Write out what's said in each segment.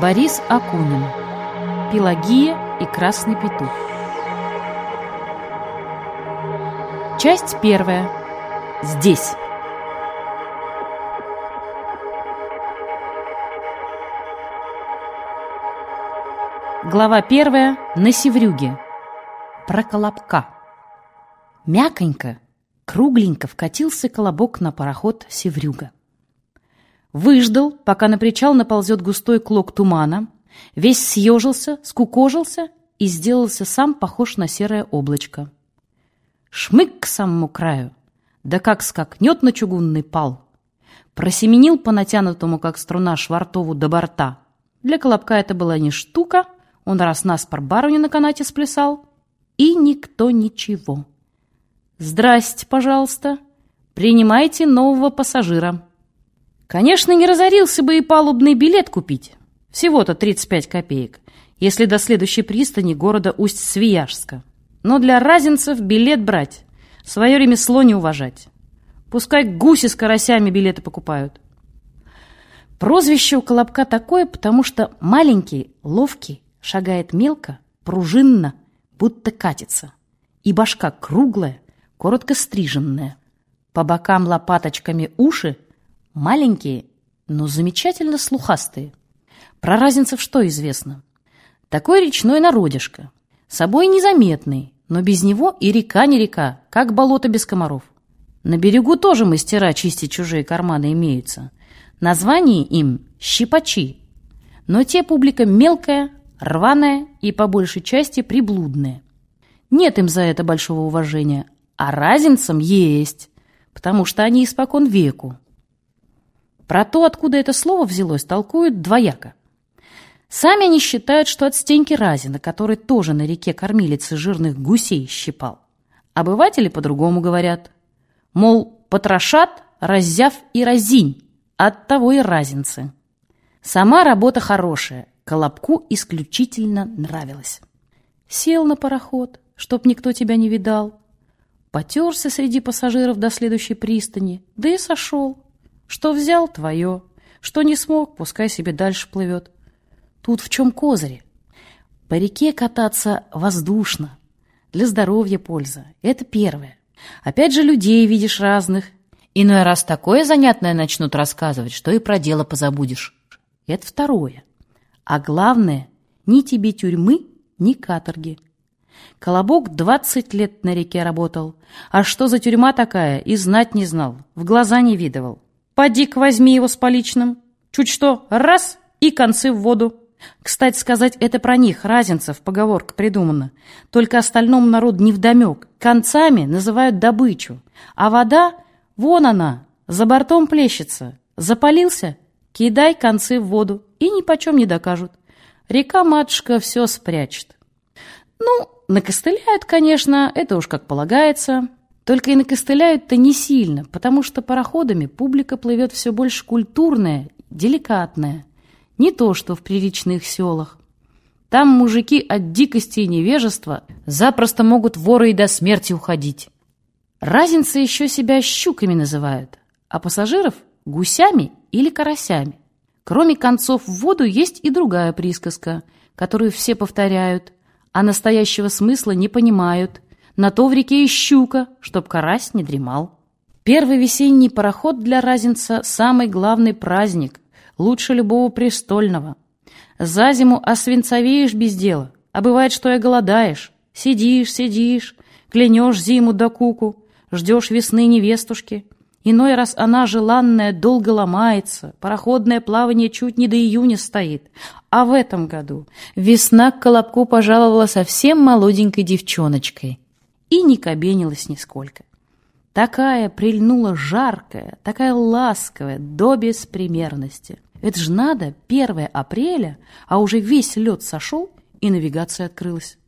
Борис Акунин. Пелагия и Красный Петух Часть первая. Здесь. Глава первая. На Севрюге. Про Колобка. Мяконько, кругленько вкатился колобок на пароход Севрюга. Выждал, пока на причал наползет густой клок тумана, весь съежился, скукожился и сделался сам похож на серое облачко. Шмык к самому краю, да как скакнет на чугунный пал. Просеменил по натянутому, как струна, швартову до борта. Для колобка это была не штука, он раз наспор барыню на канате сплясал, и никто ничего. «Здрасте, пожалуйста, принимайте нового пассажира». Конечно, не разорился бы и палубный билет купить. Всего-то 35 копеек, если до следующей пристани города Усть-Свияжска. Но для разинцев билет брать, свое ремесло не уважать. Пускай гуси с карасями билеты покупают. Прозвище у Колобка такое, потому что маленький, ловкий, шагает мелко, пружинно, будто катится. И башка круглая, коротко стриженная. По бокам лопаточками уши Маленькие, но замечательно слухастые. Про разницев что известно? Такой речной народишко. Собой незаметный, но без него и река не река, как болото без комаров. На берегу тоже мастера чистить чужие карманы имеются. Название им «щипачи». Но те публика мелкая, рваная и по большей части приблудная. Нет им за это большого уважения, а разинцам есть, потому что они испокон веку. Про то, откуда это слово взялось, толкуют двояко. Сами они считают, что от Стеньки Разина, который тоже на реке кормилицы жирных гусей щипал. Обыватели по-другому говорят. Мол, потрошат, раззяв и разинь, от того и разинцы. Сама работа хорошая, Колобку исключительно нравилась. Сел на пароход, чтоб никто тебя не видал. Потерся среди пассажиров до следующей пристани, да и сошел. Что взял — твое. Что не смог, пускай себе дальше плывет. Тут в чем козыри? По реке кататься воздушно. Для здоровья польза. Это первое. Опять же, людей видишь разных. Иной раз такое занятное начнут рассказывать, что и про дело позабудешь. Это второе. А главное, ни тебе тюрьмы, ни каторги. Колобок двадцать лет на реке работал. А что за тюрьма такая, и знать не знал, в глаза не видывал. Поди-ка возьми его с поличным. Чуть что, раз, и концы в воду. Кстати сказать, это про них, разинцев, поговорка придумана. Только остальному народу невдомек. Концами называют добычу. А вода, вон она, за бортом плещется. Запалился? Кидай концы в воду, и ни почем не докажут. Река-матушка все спрячет. Ну, накостыляют, конечно, это уж как полагается. Только и накостыляют-то не сильно, потому что пароходами публика плывет все больше культурная, деликатная. Не то, что в приличных селах. Там мужики от дикости и невежества запросто могут воры и до смерти уходить. Разницы еще себя щуками называют, а пассажиров — гусями или карасями. Кроме концов в воду есть и другая присказка, которую все повторяют, а настоящего смысла не понимают — на то в реке и щука, чтоб карась не дремал. Первый весенний пароход для Разинца – самый главный праздник, лучше любого престольного. За зиму освинцовеешь без дела, а бывает, что и голодаешь. Сидишь, сидишь, клянешь зиму до куку, ждешь весны невестушки. Иной раз она, желанная, долго ломается, пароходное плавание чуть не до июня стоит. А в этом году весна к Колобку пожаловала совсем молоденькой девчоночкой и не кабенилась нисколько. Такая прильнула жаркая, такая ласковая, до беспримерности. Это ж надо, 1 апреля, а уже весь лед сошел, и навигация открылась.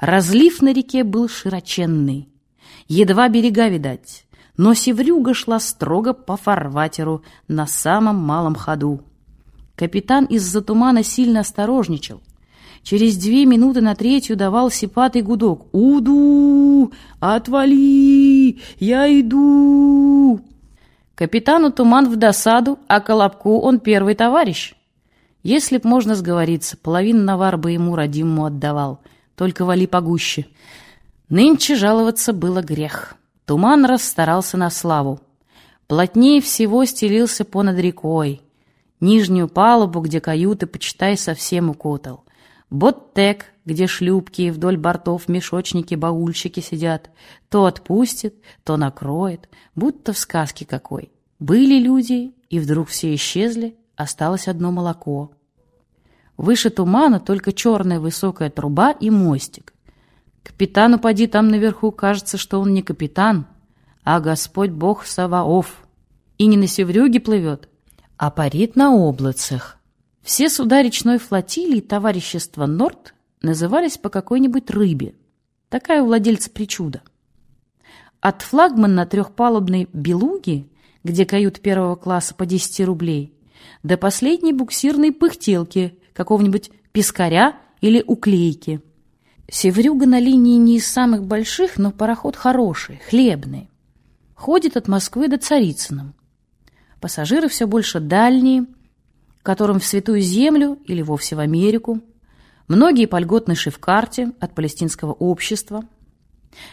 Разлив на реке был широченный. Едва берега видать, но севрюга шла строго по фарватеру на самом малом ходу. Капитан из-за тумана сильно осторожничал, Через две минуты на третью давал сипатый гудок. «Уду! Отвали! Я иду!» Капитану Туман в досаду, а Колобку он первый товарищ. Если б можно сговориться, половину навар бы ему родимому отдавал. Только вали погуще. Нынче жаловаться было грех. Туман расстарался на славу. Плотнее всего стелился понад рекой. Нижнюю палубу, где каюты, почитай, совсем укутал. Боттек, где шлюпки вдоль бортов мешочники-баульщики сидят. То отпустит, то накроет, будто в сказке какой. Были люди, и вдруг все исчезли, осталось одно молоко. Выше тумана только черная высокая труба и мостик. Капитану поди там наверху кажется, что он не капитан, а Господь Бог Саваоф. И не на севрюге плывет, а парит на облацах. Все суда речной флотилии товарищества Норд назывались по какой-нибудь рыбе. Такая у владельца причуда. От флагмана трехпалубной «Белуги», где кают первого класса по 10 рублей, до последней буксирной пыхтелки какого-нибудь пескаря или уклейки. Севрюга на линии не из самых больших, но пароход хороший, хлебный. Ходит от Москвы до Царицына. Пассажиры все больше дальние, которым в Святую Землю или вовсе в Америку. Многие по льготной шифкарте от палестинского общества.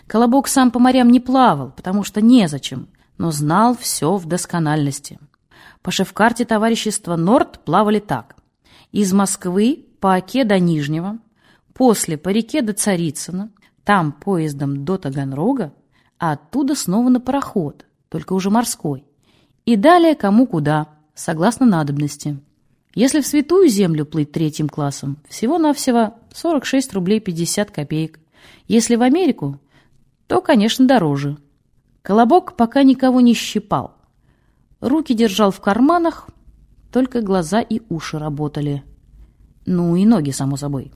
Колобок сам по морям не плавал, потому что незачем, но знал все в доскональности. По шеф-карте товарищества Норд плавали так. Из Москвы по Оке до Нижнего, после по реке до Царицына, там поездом до Таганрога, а оттуда снова на пароход, только уже морской. И далее кому куда, согласно надобности. Если в Святую Землю плыть третьим классом, всего-навсего 46 рублей 50 копеек. Если в Америку, то, конечно, дороже. Колобок пока никого не щипал. Руки держал в карманах, только глаза и уши работали. Ну и ноги, само собой.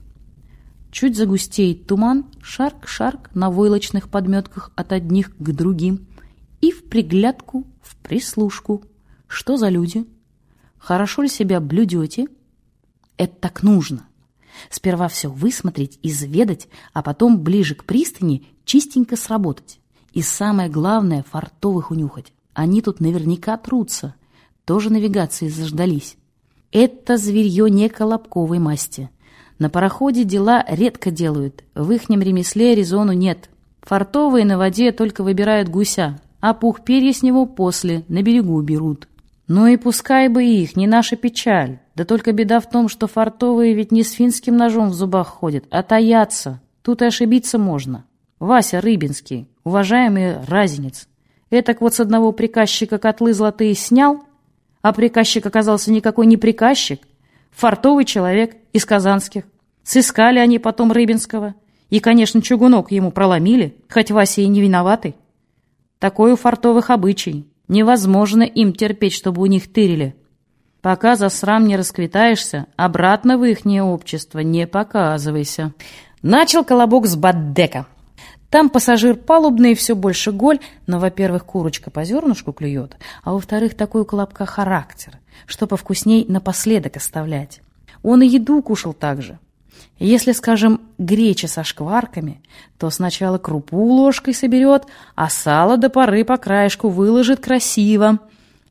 Чуть загустеет туман, шарк-шарк на войлочных подметках от одних к другим. И в приглядку, в прислушку. Что за люди? Хорошо ли себя блюдете? Это так нужно. Сперва все высмотреть, изведать, а потом ближе к пристани чистенько сработать. И самое главное — фартовых унюхать. Они тут наверняка трутся. Тоже навигации заждались. Это зверье не колобковой масти. На пароходе дела редко делают. В ихнем ремесле резону нет. Фартовые на воде только выбирают гуся, а пух перья с него после на берегу берут. Ну и пускай бы их, не наша печаль. Да только беда в том, что фартовые ведь не с финским ножом в зубах ходят, а таятся. Тут и ошибиться можно. Вася Рыбинский, уважаемый разинец, Этак вот с одного приказчика котлы золотые снял, а приказчик оказался никакой не приказчик, фартовый человек из казанских. Сыскали они потом Рыбинского. И, конечно, чугунок ему проломили, хоть Вася и не виноватый. Такой у фартовых обычай. Невозможно им терпеть, чтобы у них тырили. Пока за срам не расквитаешься, обратно в ихнее общество не показывайся. Начал колобок с Баддека. Там пассажир палубный, все больше голь, но, во-первых, курочка по зернышку клюет, а во-вторых, такой у колобка характер, что повкусней напоследок оставлять. Он и еду кушал так же. Если, скажем, греча со шкварками, то сначала крупу ложкой соберет, а сало до поры по краешку выложит красиво,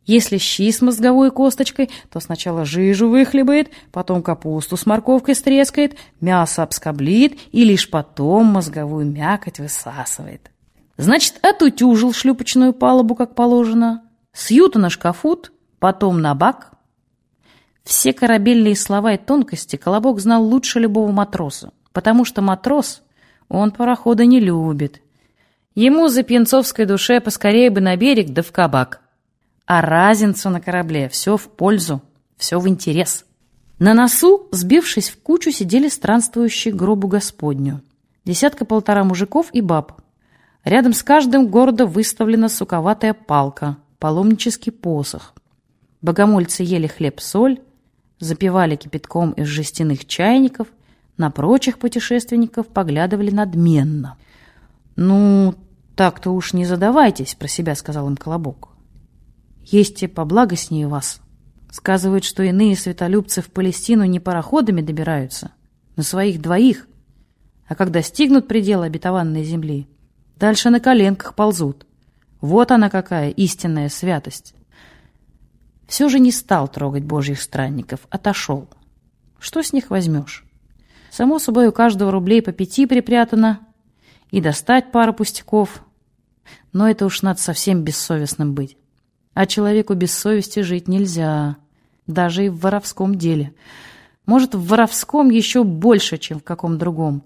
если щи с мозговой косточкой, то сначала жижу выхлебает, потом капусту с морковкой стрескает, мясо обскоблит и лишь потом мозговую мякоть высасывает. Значит, отутюжил шлюпочную палубу, как положено, сьюта на шкафут, потом на бак. Все корабельные слова и тонкости Колобок знал лучше любого матроса, потому что матрос, он парохода не любит. Ему за пьянцовской душе поскорее бы на берег да в кабак – а разницу на корабле все в пользу, все в интерес. На носу, сбившись в кучу, сидели странствующие гробу Господню. Десятка-полтора мужиков и баб. Рядом с каждым гордо выставлена суковатая палка, паломнический посох. Богомольцы ели хлеб-соль, запивали кипятком из жестяных чайников, на прочих путешественников поглядывали надменно. «Ну, так-то уж не задавайтесь», — про себя сказал им Колобок. Есть и поблагостнее вас. Сказывают, что иные светолюбцы в Палестину не пароходами добираются, на своих двоих, а когда стигнут пределы обетованной земли, дальше на коленках ползут. Вот она какая истинная святость. Все же не стал трогать божьих странников, отошел. Что с них возьмешь? Само собой, у каждого рублей по пяти припрятано, и достать пару пустяков. Но это уж надо совсем бессовестным быть. А человеку без совести жить нельзя, даже и в воровском деле. Может, в воровском еще больше, чем в каком другом.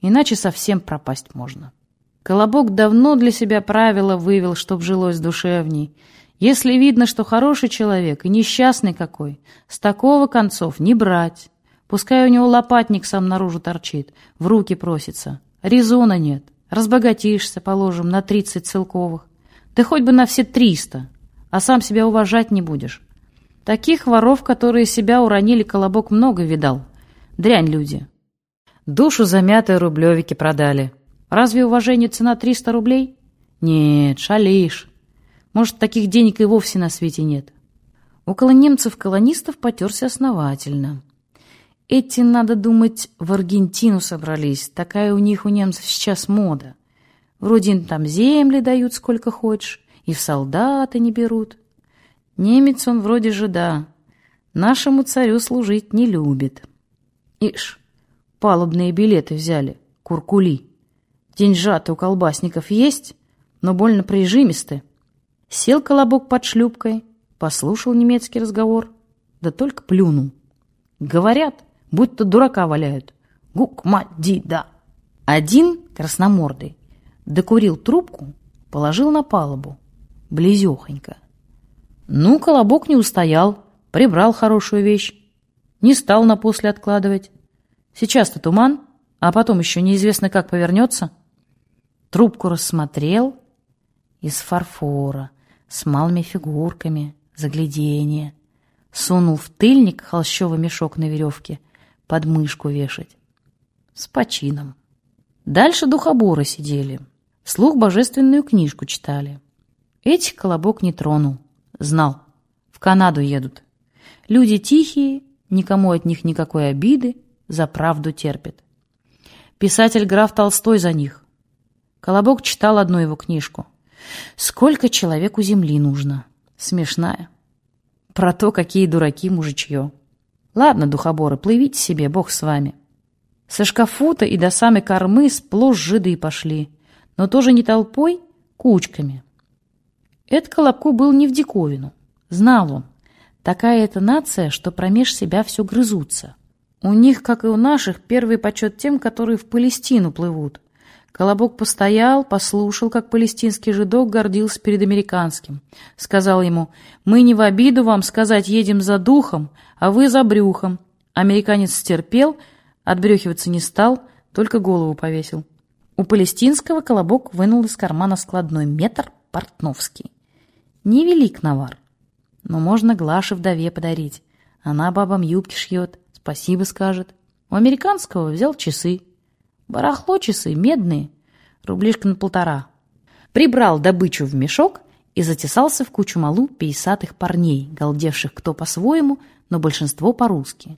Иначе совсем пропасть можно. Колобок давно для себя правила вывел, чтоб жилось душевней. Если видно, что хороший человек и несчастный какой, с такого концов не брать. Пускай у него лопатник сам наружу торчит, в руки просится. Резона нет. Разбогатишься, положим, на тридцать целковых. Ты хоть бы на все триста, а сам себя уважать не будешь. Таких воров, которые себя уронили, колобок много видал. Дрянь люди. Душу замятые рублевики продали. Разве уважение цена триста рублей? Нет, шалишь. Может, таких денег и вовсе на свете нет. Около немцев-колонистов потерся основательно. Эти, надо думать, в Аргентину собрались. Такая у них у немцев сейчас мода. Вроде им там земли дают сколько хочешь, и в солдаты не берут. Немец он вроде же да, нашему царю служить не любит. Ишь, палубные билеты взяли, куркули. Деньжаты у колбасников есть, но больно прижимисты. Сел колобок под шлюпкой, послушал немецкий разговор, да только плюнул. Говорят, будто дурака валяют. Гук-ма-ди-да. Один, красномордый, докурил трубку, положил на палубу, близехонько. Ну, колобок не устоял, прибрал хорошую вещь, не стал на после откладывать. Сейчас-то туман, а потом еще неизвестно, как повернется. Трубку рассмотрел из фарфора, с малыми фигурками, загляденье. Сунул в тыльник холщовый мешок на веревке — под мышку вешать. С почином. Дальше духоборы сидели. Слух божественную книжку читали. Этих колобок не тронул. Знал. В Канаду едут. Люди тихие, никому от них никакой обиды, за правду терпят. Писатель граф Толстой за них. Колобок читал одну его книжку. «Сколько человеку земли нужно?» Смешная. Про то, какие дураки мужичье. Ладно, духоборы, плывите себе, бог с вами. Со шкафута и до самой кормы сплошь жиды пошли, но тоже не толпой, кучками. Это Колобку был не в диковину. Знал он. Такая это нация, что промеж себя все грызутся. У них, как и у наших, первый почет тем, которые в Палестину плывут. Колобок постоял, послушал, как палестинский жидок гордился перед американским. Сказал ему, «Мы не в обиду вам сказать едем за духом, а вы за брюхом». Американец стерпел, отбрехиваться не стал, только голову повесил. У палестинского Колобок вынул из кармана складной метр портновский. Невелик навар, но можно Глаше вдове подарить. Она бабам юбки шьет, спасибо скажет. У американского взял часы. Барахло часы, медные, рублишка на полтора. Прибрал добычу в мешок и затесался в кучу малу пейсатых парней, галдевших кто по-своему, но большинство по-русски.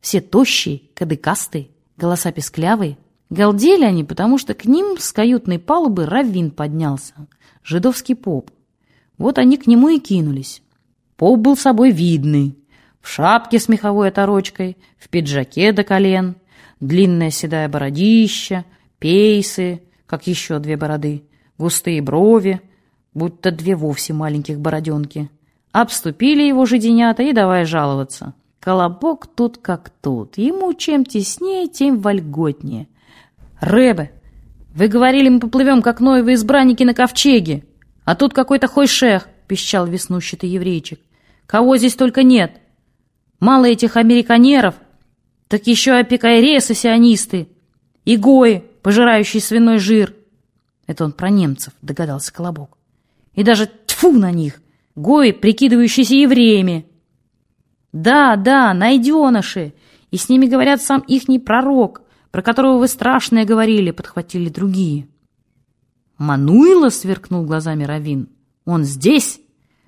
Все тощие, кадыкастые, голоса песклявые. Галдели они, потому что к ним с каютной палубы раввин поднялся, жидовский поп. Вот они к нему и кинулись. Поп был собой видный, в шапке с меховой оторочкой, в пиджаке до колен — длинная седая бородища, пейсы, как еще две бороды, густые брови, будто две вовсе маленьких бороденки. Обступили его жиденята и давай жаловаться. Колобок тут как тут. Ему чем теснее, тем вольготнее. «Рэбе, вы говорили, мы поплывем, как Ноевы избранники на ковчеге, а тут какой-то хойшех», — пищал веснущатый еврейчик. «Кого здесь только нет? Мало этих американеров, так еще опекайресы сионисты и гои, пожирающие свиной жир. Это он про немцев, догадался Колобок. И даже тьфу на них, гои, прикидывающиеся евреями. Да, да, найденыши, и с ними говорят сам ихний пророк, про которого вы страшное говорили, подхватили другие. Мануила сверкнул глазами Равин. Он здесь?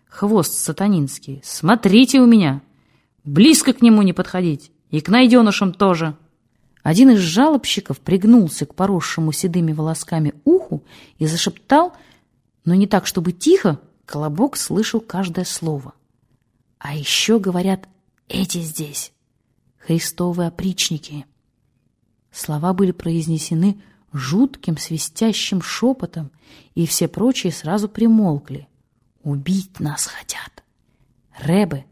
Хвост сатанинский. Смотрите у меня. Близко к нему не подходить. И к найденышам тоже. Один из жалобщиков пригнулся к поросшему седыми волосками уху и зашептал, но не так, чтобы тихо, Колобок слышал каждое слово. А еще, говорят, эти здесь. Христовы опричники. Слова были произнесены жутким свистящим шепотом, и все прочие сразу примолкли. Убить нас хотят. Рэбы,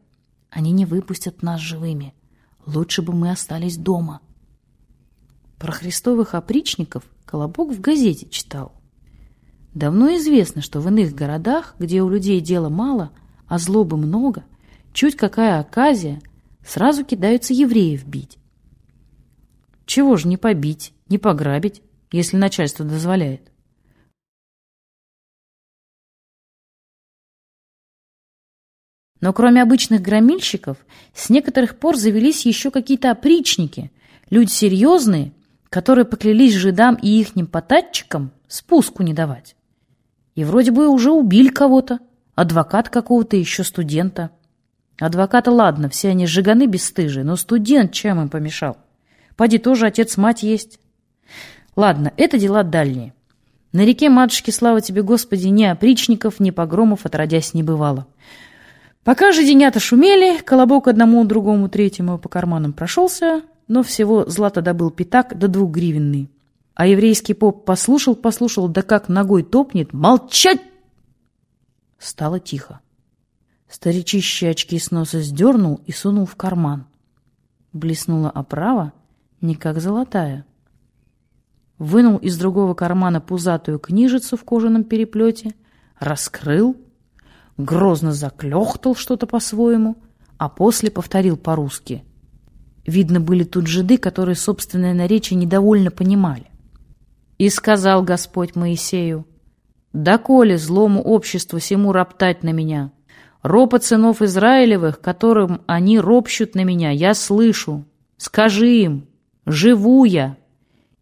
они не выпустят нас живыми. Лучше бы мы остались дома. Про христовых опричников Колобок в газете читал. Давно известно, что в иных городах, где у людей дела мало, а злобы много, чуть какая оказия, сразу кидаются евреев бить. Чего же не побить, не пограбить, если начальство дозволяет? Но кроме обычных громильщиков, с некоторых пор завелись еще какие-то опричники, люди серьезные, которые поклялись жидам и ихним потатчикам спуску не давать. И вроде бы уже убили кого-то, адвокат какого-то еще студента. Адвоката, ладно, все они жиганы бесстыжие, но студент чем им помешал? Поди тоже отец-мать есть. Ладно, это дела дальние. На реке матушки, слава тебе, Господи, ни опричников, ни погромов отродясь не бывало. Пока же денята шумели, колобок одному, другому, третьему по карманам прошелся, но всего злато добыл пятак до двух гривенный. А еврейский поп послушал-послушал, да как ногой топнет. «Молчать!» Стало тихо. Старичище очки с носа сдернул и сунул в карман. Блеснула оправа, не как золотая. Вынул из другого кармана пузатую книжицу в кожаном переплете, раскрыл — грозно заклёхтал что-то по-своему, а после повторил по-русски. Видно, были тут жиды, которые собственное наречие недовольно понимали. «И сказал Господь Моисею, «Доколе злому обществу сему роптать на меня? Ропот сынов Израилевых, которым они ропщут на меня, я слышу. Скажи им, живу я,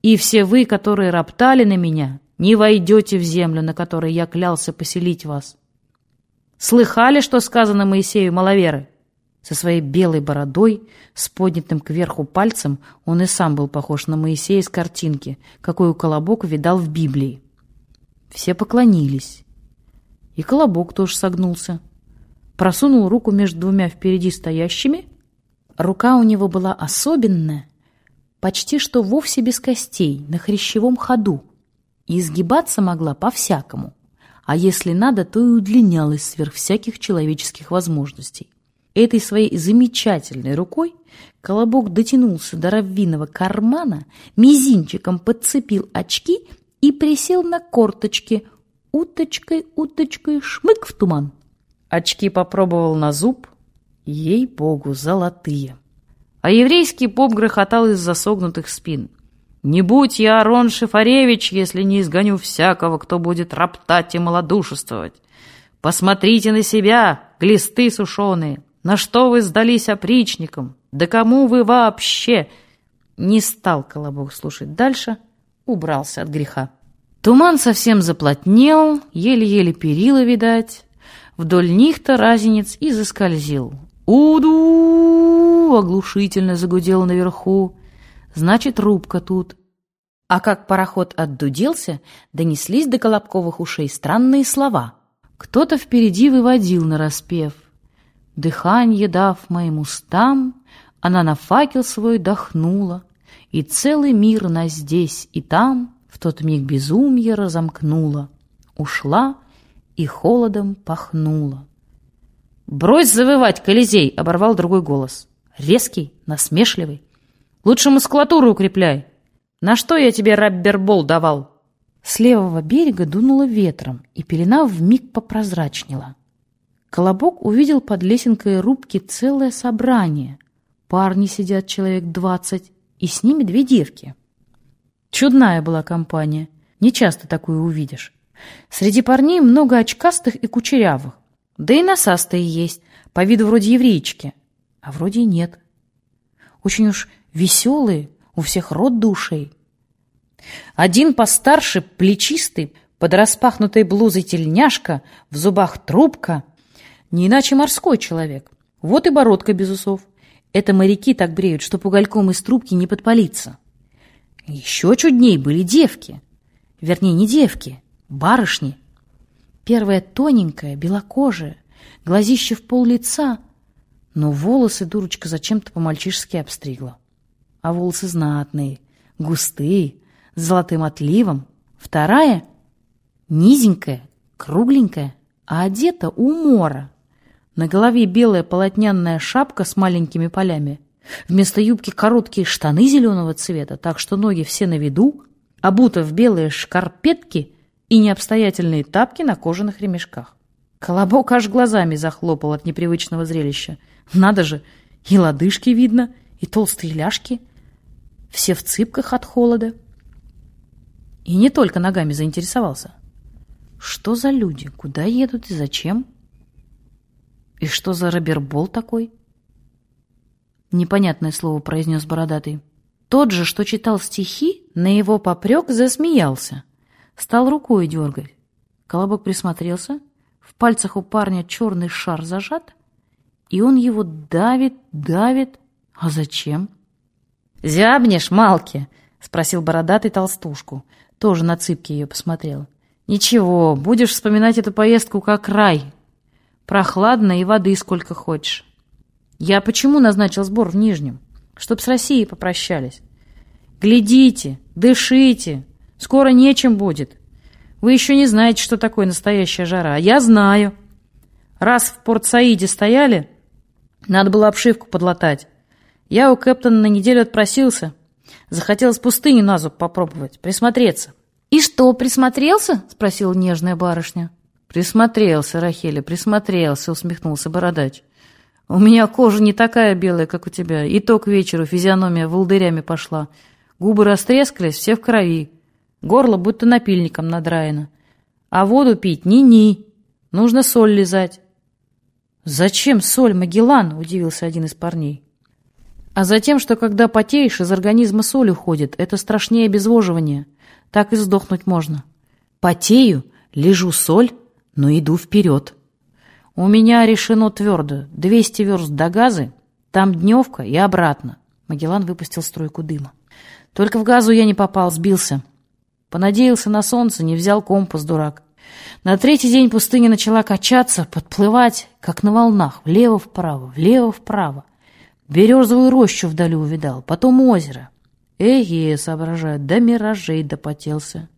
и все вы, которые роптали на меня, не войдете в землю, на которой я клялся поселить вас». Слыхали, что сказано Моисею маловеры? Со своей белой бородой, с поднятым кверху пальцем, он и сам был похож на Моисея с картинки, какую Колобок видал в Библии. Все поклонились. И Колобок тоже согнулся. Просунул руку между двумя впереди стоящими. Рука у него была особенная, почти что вовсе без костей, на хрящевом ходу, и изгибаться могла по-всякому а если надо, то и удлинялась сверх всяких человеческих возможностей. Этой своей замечательной рукой Колобок дотянулся до раввиного кармана, мизинчиком подцепил очки и присел на корточки, уточкой, уточкой, шмык в туман. Очки попробовал на зуб, ей-богу, золотые. А еврейский поп грохотал из засогнутых спин. Не будь я Арон Шифаревич, если не изгоню всякого, кто будет роптать и малодушествовать. Посмотрите на себя, глисты сушеные. На что вы сдались опричникам? Да кому вы вообще? Не стал Колобок слушать дальше, убрался от греха. Туман совсем заплотнел, еле-еле перила видать. Вдоль них-то разинец и заскользил. «Уду!» — оглушительно загудел наверху. Значит, рубка тут. А как пароход отдуделся, донеслись до Колобковых ушей странные слова. Кто-то впереди выводил нараспев. Дыханье дав моим устам, она на факел свой дохнула, и целый мир на здесь и там в тот миг безумье разомкнула. Ушла и холодом пахнула. «Брось завывать, Колизей!» — оборвал другой голос. Резкий, насмешливый. Лучше мускулатуру укрепляй. На что я тебе раббербол давал?» С левого берега дунуло ветром, и пелена вмиг попрозрачнела. Колобок увидел под лесенкой рубки целое собрание. Парни сидят человек двадцать, и с ними две девки. Чудная была компания, не часто такую увидишь. Среди парней много очкастых и кучерявых, да и носастые есть, по виду вроде еврейчики, а вроде нет. Очень уж веселые, у всех рот душей. Один постарше, плечистый, под распахнутой блузой тельняшка, в зубах трубка. Не иначе морской человек. Вот и бородка без усов. Это моряки так бреют, что угольком из трубки не подпалиться. Еще чудней были девки. Вернее, не девки, барышни. Первая тоненькая, белокожая, глазище в пол лица, Но волосы дурочка зачем-то по-мальчишески обстригла. А волосы знатные, густые, с золотым отливом. Вторая — низенькая, кругленькая, а одета умора. На голове белая полотняная шапка с маленькими полями. Вместо юбки короткие штаны зеленого цвета, так что ноги все на виду, обута в белые шкарпетки и необстоятельные тапки на кожаных ремешках. Колобок аж глазами захлопал от непривычного зрелища. Надо же, и лодыжки видно, и толстые ляжки. Все в цыпках от холода. И не только ногами заинтересовался. Что за люди, куда едут и зачем? И что за робербол такой? Непонятное слово произнес бородатый. Тот же, что читал стихи, на его попрек засмеялся. Стал рукой дергать. Колобок присмотрелся. В пальцах у парня черный шар зажат, и он его давит, давит. А зачем? «Зябнешь, Малки?» — спросил бородатый толстушку. Тоже на цыпке ее посмотрел. «Ничего, будешь вспоминать эту поездку как рай. Прохладно и воды сколько хочешь. Я почему назначил сбор в Нижнем? Чтоб с Россией попрощались. Глядите, дышите, скоро нечем будет. Вы еще не знаете, что такое настоящая жара. А я знаю. Раз в Порт-Саиде стояли, надо было обшивку подлатать. Я у Кэптона на неделю отпросился. Захотелось пустыни на зуб попробовать, присмотреться. «И что, присмотрелся?» — спросила нежная барышня. «Присмотрелся, Рахеля, присмотрелся», — усмехнулся бородач. «У меня кожа не такая белая, как у тебя. И то к вечеру физиономия волдырями пошла. Губы растрескались, все в крови. Горло будто напильником надраено. А воду пить ни-ни. Нужно соль лизать». «Зачем соль, Магеллан?» — удивился один из парней. «А затем, что когда потеешь, из организма соль уходит. Это страшнее обезвоживания. Так и сдохнуть можно. Потею, лежу соль» но иду вперед. У меня решено твердо. Двести верст до газы, там дневка и обратно. Магеллан выпустил струйку дыма. Только в газу я не попал, сбился. Понадеялся на солнце, не взял компас, дурак. На третий день пустыня начала качаться, подплывать, как на волнах, влево-вправо, влево-вправо. Березовую рощу вдали увидал, потом озеро. Эге, соображаю, до миражей допотелся.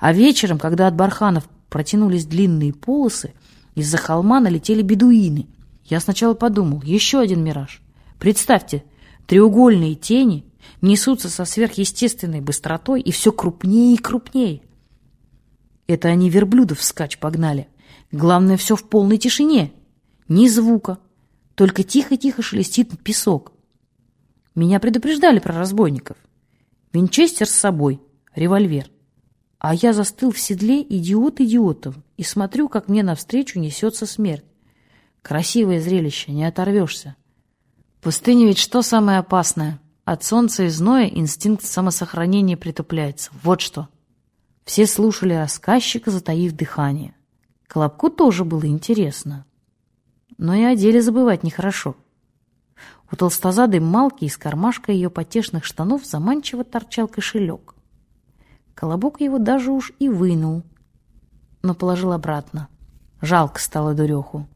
А вечером, когда от барханов протянулись длинные полосы, из-за холма налетели бедуины. Я сначала подумал, еще один мираж. Представьте, треугольные тени несутся со сверхъестественной быстротой и все крупнее и крупнее. Это они верблюдов вскачь погнали. Главное, все в полной тишине. Ни звука. Только тихо-тихо шелестит песок. Меня предупреждали про разбойников. Винчестер с собой, револьвер. А я застыл в седле идиот идиотом и смотрю, как мне навстречу несется смерть. Красивое зрелище, не оторвешься. В пустыне ведь что самое опасное? От солнца и зноя инстинкт самосохранения притупляется. Вот что. Все слушали рассказчика, затаив дыхание. Колобку тоже было интересно. Но и о деле забывать нехорошо. У толстозадой Малки из кармашка ее потешных штанов заманчиво торчал кошелек. Колобок его даже уж и вынул, но положил обратно. Жалко стало дуреху.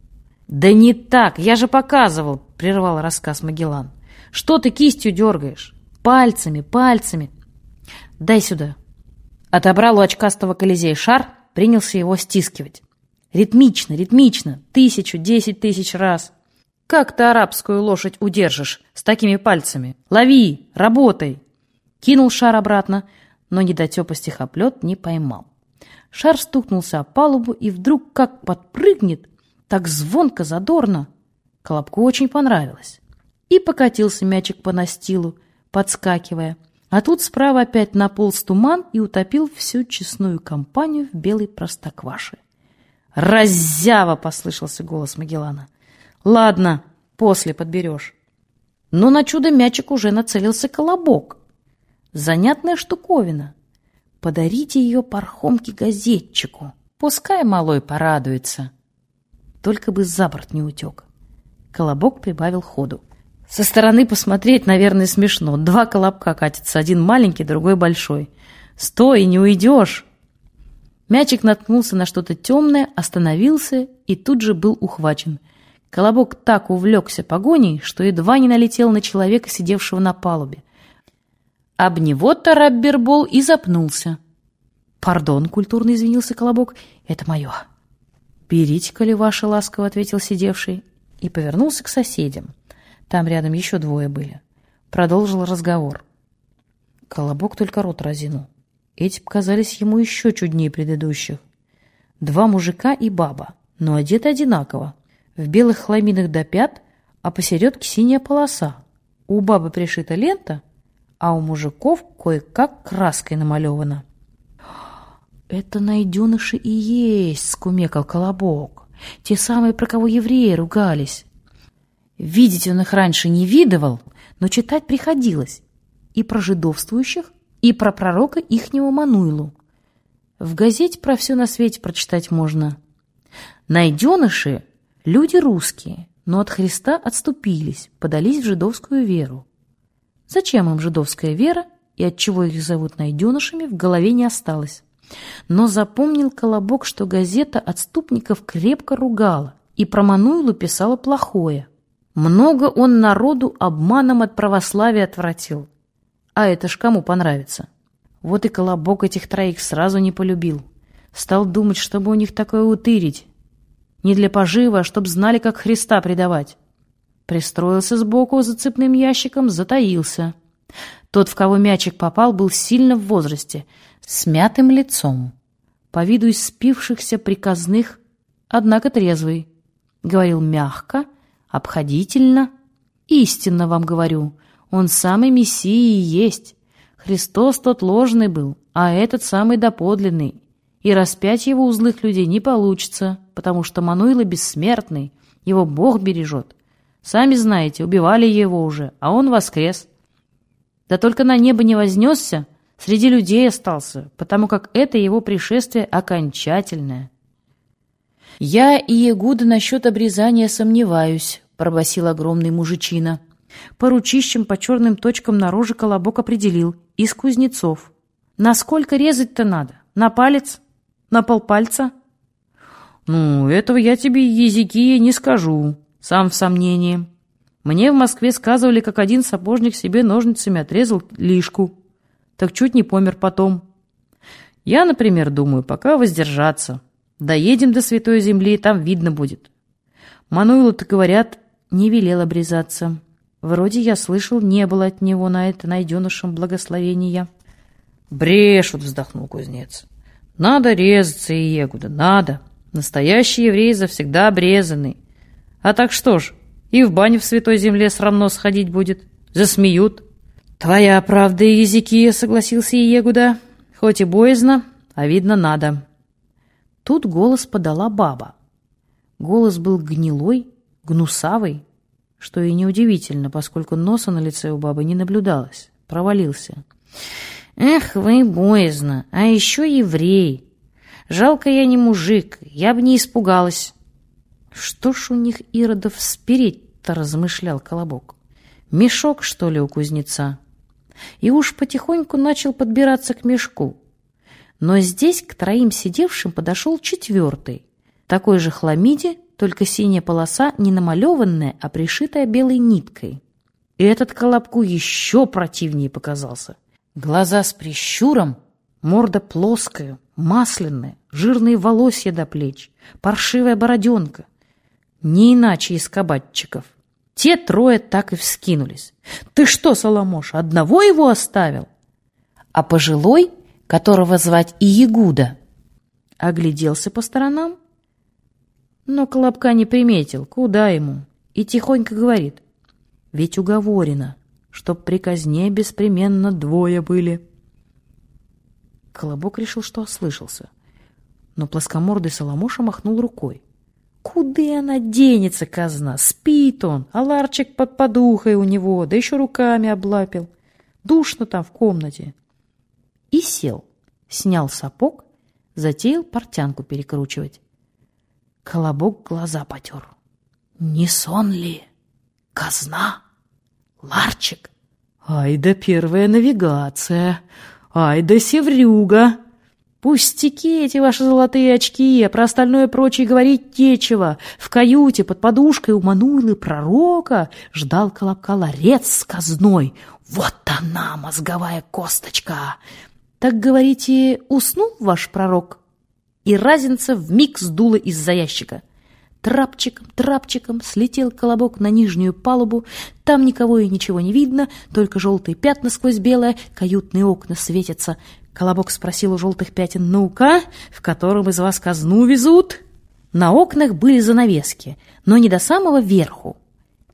«Да не так! Я же показывал!» — прервал рассказ Магеллан. «Что ты кистью дергаешь? Пальцами, пальцами!» «Дай сюда!» Отобрал у очкастого колизей шар, принялся его стискивать. Ритмично, ритмично, тысячу, десять тысяч раз. Как ты арабскую лошадь удержишь с такими пальцами? Лови, работай! Кинул шар обратно, но недотепа стихоплет не поймал. Шар стукнулся о палубу и вдруг как подпрыгнет, так звонко, задорно. Колобку очень понравилось. И покатился мячик по настилу, подскакивая. А тут справа опять наполз туман и утопил всю честную компанию в белой простокваше. «Раззява!» — послышался голос Магеллана. «Ладно, после подберешь». Но на чудо мячик уже нацелился колобок. Занятная штуковина. Подарите ее пархомке-газетчику. Пускай малой порадуется. Только бы за борт не утек. Колобок прибавил ходу. Со стороны посмотреть, наверное, смешно. Два колобка катятся, один маленький, другой большой. Стой, не уйдешь! Мячик наткнулся на что-то темное, остановился и тут же был ухвачен. Колобок так увлекся погоней, что едва не налетел на человека, сидевшего на палубе. Об него-то Раббербол и запнулся. «Пардон», — культурно извинился Колобок, — «это мое». «Берите, коли ваше ласково», — ответил сидевший, и повернулся к соседям. Там рядом еще двое были. Продолжил разговор. Колобок только рот разинул. Эти показались ему еще чуднее предыдущих. Два мужика и баба, но одеты одинаково. В белых хламинах до пят, а посередке синяя полоса. У бабы пришита лента, а у мужиков кое-как краской намалевано. «Это найденыши и есть», — скумекал Колобок. «Те самые, про кого евреи ругались». Видеть он их раньше не видывал, но читать приходилось. И про жидовствующих, и про пророка ихнего Мануилу. В газете про все на свете прочитать можно. Найденыши — люди русские, но от Христа отступились, подались в жидовскую веру. Зачем им жидовская вера и от чего их зовут найденышами, в голове не осталось. Но запомнил Колобок, что газета отступников крепко ругала и про Мануилу писала плохое. Много он народу обманом от православия отвратил. А это ж кому понравится? Вот и Колобок этих троих сразу не полюбил. Стал думать, чтобы у них такое утырить. Не для пожива, а чтоб знали, как Христа предавать. Пристроился сбоку за цепным ящиком, затаился. Тот, в кого мячик попал, был сильно в возрасте, с мятым лицом. По виду из спившихся приказных, однако трезвый. Говорил мягко, обходительно. Истинно вам говорю, он самый Мессия и есть. Христос тот ложный был, а этот самый доподлинный. И распять его у злых людей не получится, потому что Мануила бессмертный, его Бог бережет. Сами знаете, убивали его уже, а он воскрес. Да только на небо не вознесся, среди людей остался, потому как это его пришествие окончательное. «Я и Ягуда насчет обрезания сомневаюсь», — пробасил огромный мужичина. По ручищам, по черным точкам на роже колобок определил. Из кузнецов. Насколько резать-то надо? На палец? На полпальца? Ну, этого я тебе, языки, не скажу. Сам в сомнении. Мне в Москве сказывали, как один сапожник себе ножницами отрезал лишку. Так чуть не помер потом. Я, например, думаю, пока воздержаться. Доедем до Святой Земли, там видно будет. Мануилу-то, говорят, не велел обрезаться. Вроде я слышал, не было от него на это найденышем благословения. «Брешут!» — вздохнул кузнец. «Надо резаться, и егуда, надо. Настоящий еврей завсегда обрезанный. А так что ж, и в баню в святой земле срамно сходить будет. Засмеют». «Твоя правда и языки», — согласился Иегуда. «Хоть и боязно, а видно надо». Тут голос подала баба. Голос был гнилой, гнусавый, что и неудивительно, поскольку носа на лице у бабы не наблюдалось. Провалился. «Эх вы, боязно, а еще еврей! Жалко я не мужик, я бы не испугалась!» «Что ж у них иродов спереть-то?» — размышлял Колобок. «Мешок, что ли, у кузнеца?» И уж потихоньку начал подбираться к мешку. Но здесь к троим сидевшим подошел четвертый, такой же хламиде, только синяя полоса не намалеванная, а пришитая белой ниткой. И этот Колобку еще противнее показался. Глаза с прищуром, морда плоская, масляная, жирные волосья до плеч, паршивая бороденка. Не иначе из кабатчиков. Те трое так и вскинулись. «Ты что, Соломош, одного его оставил?» А пожилой, которого звать Иегуда, огляделся по сторонам но Колобка не приметил, куда ему, и тихонько говорит. Ведь уговорено, чтоб при казне беспременно двое были. Колобок решил, что ослышался, но плоскомордый Соломоша махнул рукой. Куда она денется, казна? Спит он, а ларчик под подухой у него, да еще руками облапил. Душно там в комнате. И сел, снял сапог, затеял портянку перекручивать. Колобок глаза потер. Не сон ли? Казна? Ларчик? Ай да первая навигация! Ай да севрюга! Пустяки эти ваши золотые очки, а про остальное прочее говорить нечего. В каюте под подушкой у Мануилы пророка ждал колобка ларец с казной. Вот она, мозговая косточка! Так, говорите, уснул ваш пророк? И разинца вмиг сдула из-за ящика. Трапчиком, трапчиком слетел колобок на нижнюю палубу. Там никого и ничего не видно, только желтые пятна сквозь белое, каютные окна светятся. Колобок спросил у желтых пятен, «Ну-ка, в котором из вас казну везут?» На окнах были занавески, но не до самого верху.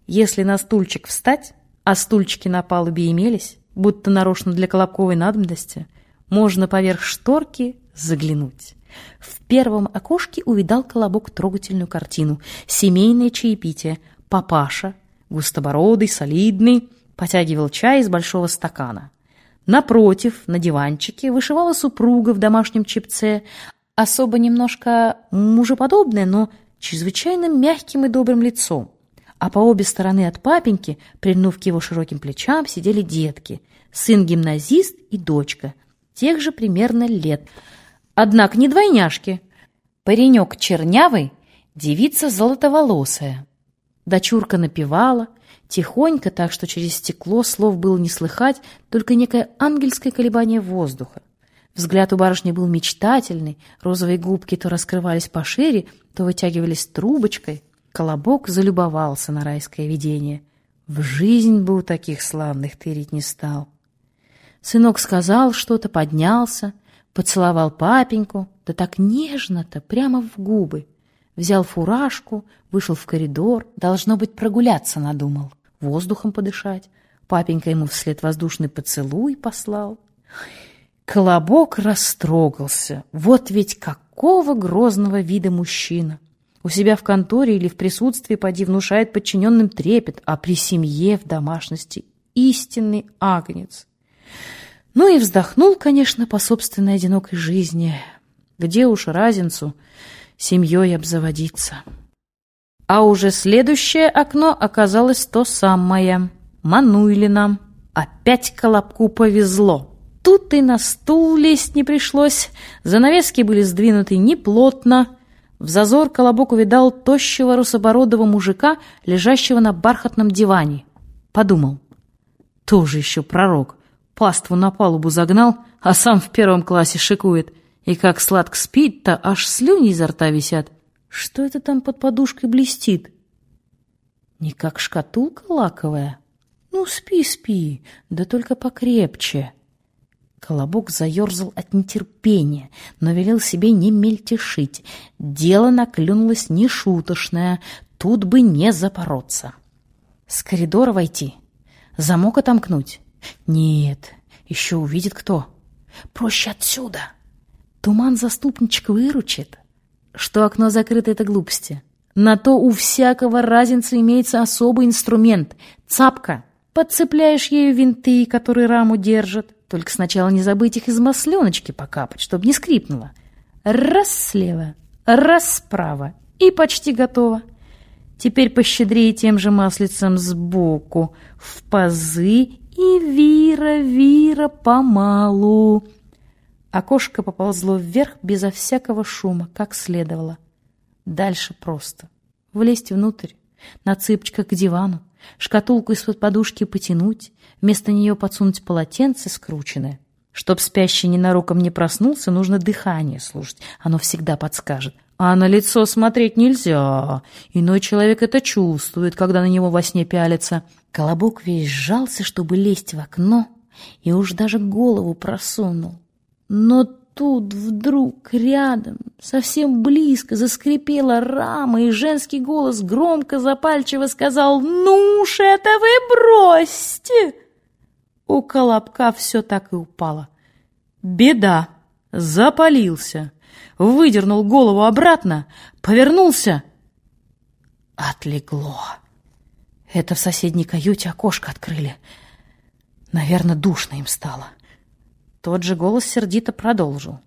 Если на стульчик встать, а стульчики на палубе имелись, будто нарочно для колобковой надобности, можно поверх шторки заглянуть. В первом окошке увидал колобок трогательную картину. Семейное чаепитие. Папаша, густобородый, солидный, потягивал чай из большого стакана. Напротив, на диванчике, вышивала супруга в домашнем чепце, особо немножко мужеподобная, но чрезвычайно мягким и добрым лицом. А по обе стороны от папеньки, прильнув к его широким плечам, сидели детки, сын-гимназист и дочка, тех же примерно лет. Однако не двойняшки. Паренек чернявый, девица золотоволосая. Дочурка напевала, Тихонько, так что через стекло слов было не слыхать, только некое ангельское колебание воздуха. Взгляд у барышни был мечтательный, розовые губки то раскрывались пошире, то вытягивались трубочкой. Колобок залюбовался на райское видение. В жизнь бы у таких славных тырить не стал. Сынок сказал что-то, поднялся, поцеловал папеньку, да так нежно-то, прямо в губы. Взял фуражку, вышел в коридор, должно быть, прогуляться надумал воздухом подышать. Папенька ему вслед воздушный поцелуй послал. Колобок растрогался. Вот ведь какого грозного вида мужчина! У себя в конторе или в присутствии поди внушает подчиненным трепет, а при семье в домашности истинный агнец. Ну и вздохнул, конечно, по собственной одинокой жизни. Где уж разницу семьей обзаводиться. А уже следующее окно оказалось то самое. Мануйлина. Опять Колобку повезло. Тут и на стул лезть не пришлось. Занавески были сдвинуты неплотно. В зазор Колобок увидал тощего русобородого мужика, лежащего на бархатном диване. Подумал. Тоже еще пророк. Паству на палубу загнал, а сам в первом классе шикует. И как сладко спит-то, аж слюни изо рта висят. Что это там под подушкой блестит? Не как шкатулка лаковая? Ну, спи, спи, да только покрепче. Колобок заерзал от нетерпения, но велел себе не мельтешить. Дело наклюнулось нешуточное, тут бы не запороться. С коридора войти, замок отомкнуть. Нет, еще увидит кто. Проще отсюда. Туман заступничек выручит. Что окно закрыто — это глупости. На то у всякого разницы имеется особый инструмент — цапка. Подцепляешь ею винты, которые раму держат. Только сначала не забыть их из масленочки покапать, чтобы не скрипнуло. Раз слева, раз справа, и почти готово. Теперь пощедрее тем же маслицем сбоку, в пазы и вира, вира, помалу. Окошко поползло вверх безо всякого шума, как следовало. Дальше просто. Влезть внутрь, на цыпочках к дивану, шкатулку из-под подушки потянуть, вместо нее подсунуть полотенце скрученное. Чтоб спящий ненароком не проснулся, нужно дыхание слушать, оно всегда подскажет. А на лицо смотреть нельзя. Иной человек это чувствует, когда на него во сне пялится. Колобок весь сжался, чтобы лезть в окно, и уж даже голову просунул. Но тут вдруг рядом, совсем близко, заскрипела рама, и женский голос громко запальчиво сказал «Ну уж это вы бросьте!» У Колобка все так и упало. Беда! Запалился! Выдернул голову обратно, повернулся. Отлегло. Это в соседней каюте окошко открыли. Наверное, душно им стало. Тот же голос сердито продолжил.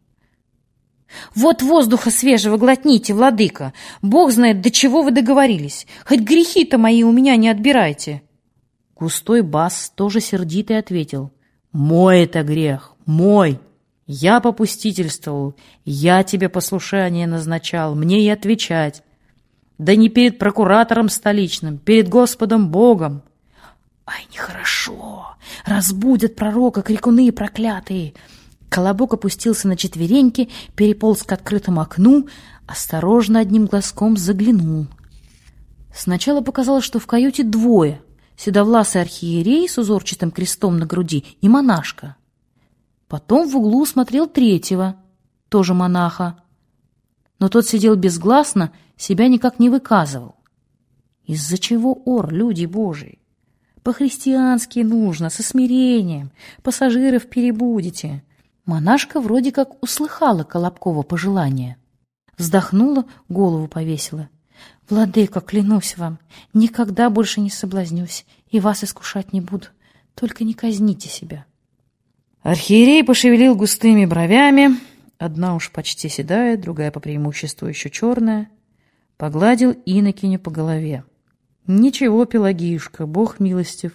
«Вот воздуха свежего глотните, владыка! Бог знает, до чего вы договорились! Хоть грехи-то мои у меня не отбирайте!» Густой бас тоже сердитый ответил. «Мой это грех, мой! Я попустительствовал, я тебе послушание назначал, мне и отвечать. Да не перед прокуратором столичным, перед Господом Богом. Ай, нехорошо, разбудят пророка крикуны проклятые. Колобок опустился на четвереньки, переполз к открытому окну, осторожно одним глазком заглянул. Сначала показалось, что в каюте двое — седовласый архиерей с узорчатым крестом на груди и монашка. Потом в углу смотрел третьего, тоже монаха. Но тот сидел безгласно, себя никак не выказывал. Из-за чего ор, люди божии? По-христиански нужно, со смирением. Пассажиров перебудете. Монашка вроде как услыхала Колобкова пожелание. Вздохнула, голову повесила. «Владыка, клянусь вам, никогда больше не соблазнюсь и вас искушать не буду. Только не казните себя». Архиерей пошевелил густыми бровями, одна уж почти седая, другая по преимуществу еще черная, погладил инокиню по голове. «Ничего, Пелагеюшка, Бог милостив.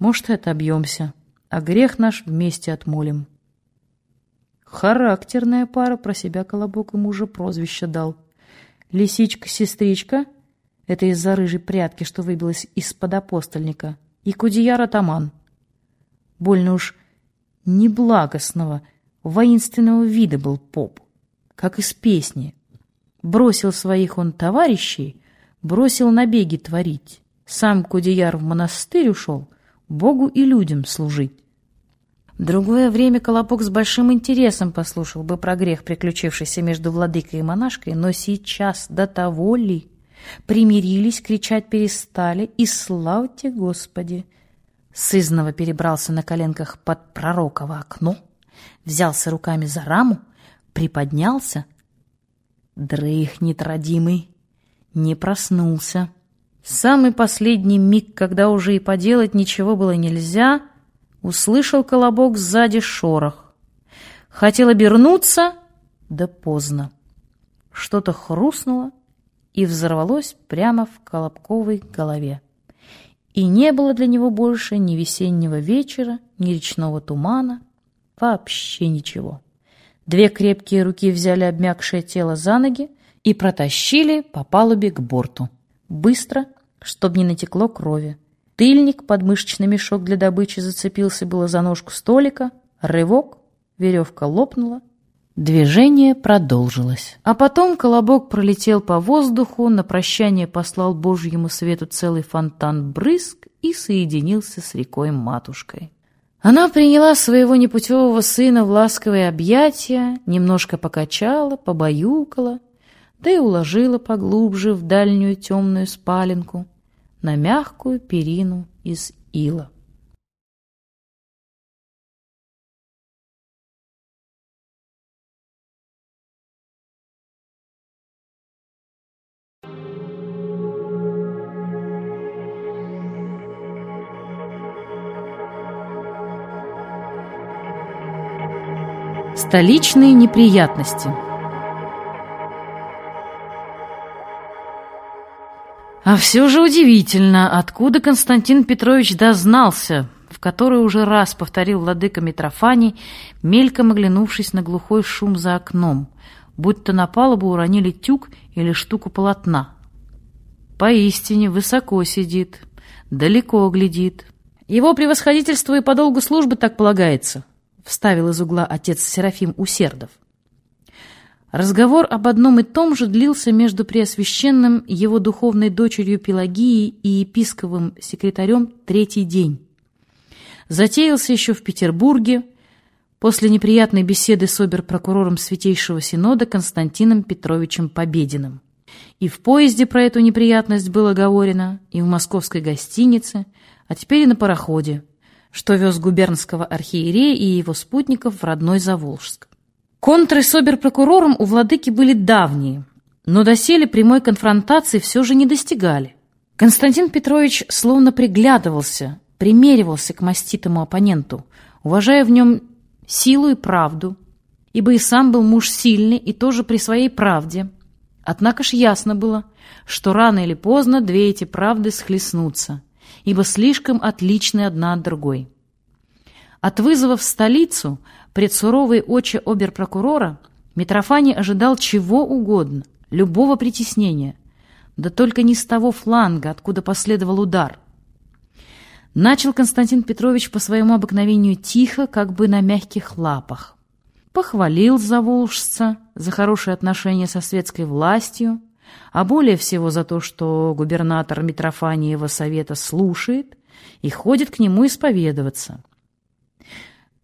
Может, и отобьемся, а грех наш вместе отмолим». Характерная пара про себя Колобок ему уже прозвище дал. Лисичка-сестричка — это из-за рыжей прятки, что выбилась из-под апостольника, и Кудеяр-атаман. Больно уж неблагостного, воинственного вида был поп, как из песни. Бросил своих он товарищей, бросил набеги творить. Сам Кудеяр в монастырь ушел, Богу и людям служить. Другое время Колобок с большим интересом послушал бы про грех, приключившийся между владыкой и монашкой, но сейчас до того ли? Примирились, кричать перестали, и славьте Господи! Сызнова перебрался на коленках под пророково окно, взялся руками за раму, приподнялся. Дрыхнет родимый, не проснулся. Самый последний миг, когда уже и поделать ничего было нельзя, услышал колобок сзади шорох. Хотел обернуться, да поздно. Что-то хрустнуло и взорвалось прямо в колобковой голове. И не было для него больше ни весеннего вечера, ни речного тумана, вообще ничего. Две крепкие руки взяли обмякшее тело за ноги и протащили по палубе к борту. Быстро, чтобы не натекло крови. Тыльник, подмышечный мешок для добычи зацепился было за ножку столика, рывок, веревка лопнула, Движение продолжилось. А потом колобок пролетел по воздуху, на прощание послал Божьему свету целый фонтан брызг и соединился с рекой-матушкой. Она приняла своего непутевого сына в ласковые объятия, немножко покачала, побаюкала, да и уложила поглубже в дальнюю темную спаленку на мягкую перину из ила. Столичные неприятности А все же удивительно, откуда Константин Петрович дознался, в который уже раз повторил владыка Митрофаний, мельком оглянувшись на глухой шум за окном, будто на палубу уронили тюк или штуку полотна. Поистине высоко сидит, далеко глядит. Его превосходительство и по долгу службы так полагается. — вставил из угла отец Серафим Усердов. Разговор об одном и том же длился между Преосвященным, его духовной дочерью Пелагией и еписковым секретарем третий день. Затеялся еще в Петербурге, после неприятной беседы с обер-прокурором Святейшего Синода Константином Петровичем Побединым. И в поезде про эту неприятность было говорено, и в московской гостинице, а теперь и на пароходе, что вез губернского архиерея и его спутников в родной Заволжск. Контры с оберпрокурором у владыки были давние, но доселе прямой конфронтации все же не достигали. Константин Петрович словно приглядывался, примеривался к маститому оппоненту, уважая в нем силу и правду, ибо и сам был муж сильный и тоже при своей правде. Однако ж ясно было, что рано или поздно две эти правды схлестнутся – ибо слишком отличны одна от другой. От вызова в столицу пред суровые очи оберпрокурора Митрофаний ожидал чего угодно, любого притеснения, да только не с того фланга, откуда последовал удар. Начал Константин Петрович по своему обыкновению тихо, как бы на мягких лапах. Похвалил заволжца за хорошие отношения со светской властью, а более всего за то, что губернатор Митрофаниева совета слушает и ходит к нему исповедоваться.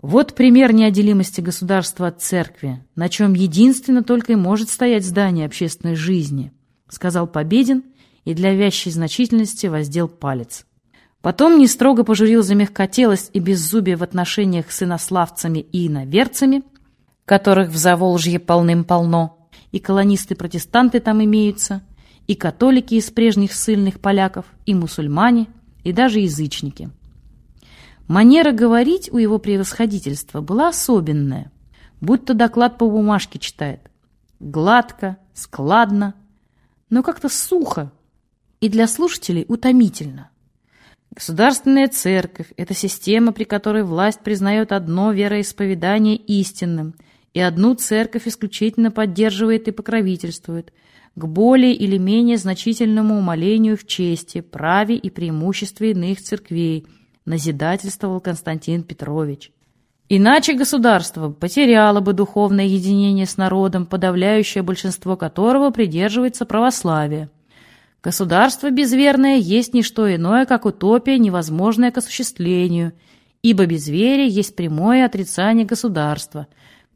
Вот пример неотделимости государства от церкви, на чем единственно только и может стоять здание общественной жизни, сказал Победин и для вящей значительности воздел палец. Потом не строго пожурил за мягкотелость и беззубие в отношениях с инославцами и иноверцами, которых в Заволжье полным-полно, и колонисты-протестанты там имеются, и католики из прежних ссыльных поляков, и мусульмане, и даже язычники. Манера говорить у его превосходительства была особенная, будто доклад по бумажке читает. Гладко, складно, но как-то сухо и для слушателей утомительно. Государственная церковь – это система, при которой власть признает одно вероисповедание истинным, и одну церковь исключительно поддерживает и покровительствует, к более или менее значительному умалению в чести, праве и преимуществе иных церквей, назидательствовал Константин Петрович. Иначе государство потеряло бы духовное единение с народом, подавляющее большинство которого придерживается православия. Государство безверное есть не что иное, как утопия, невозможная к осуществлению, ибо безверие есть прямое отрицание государства.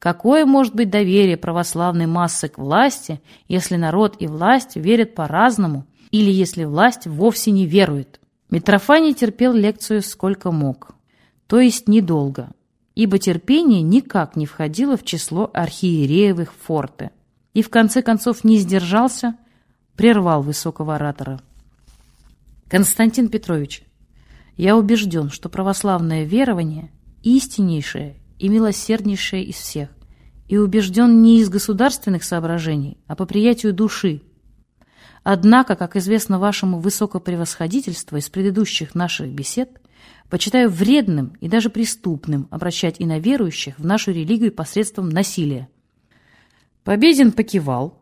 Какое может быть доверие православной массы к власти, если народ и власть верят по-разному, или если власть вовсе не верует? Митрофаний терпел лекцию сколько мог, то есть недолго, ибо терпение никак не входило в число архиереевых форте, и в конце концов не сдержался – прервал высокого оратора. Константин Петрович, я убежден, что православное верование истиннейшее и милосерднейшее из всех, и убежден не из государственных соображений, а по приятию души. Однако, как известно вашему высокопревосходительству из предыдущих наших бесед, почитаю вредным и даже преступным обращать иноверующих в нашу религию посредством насилия. Победин покивал,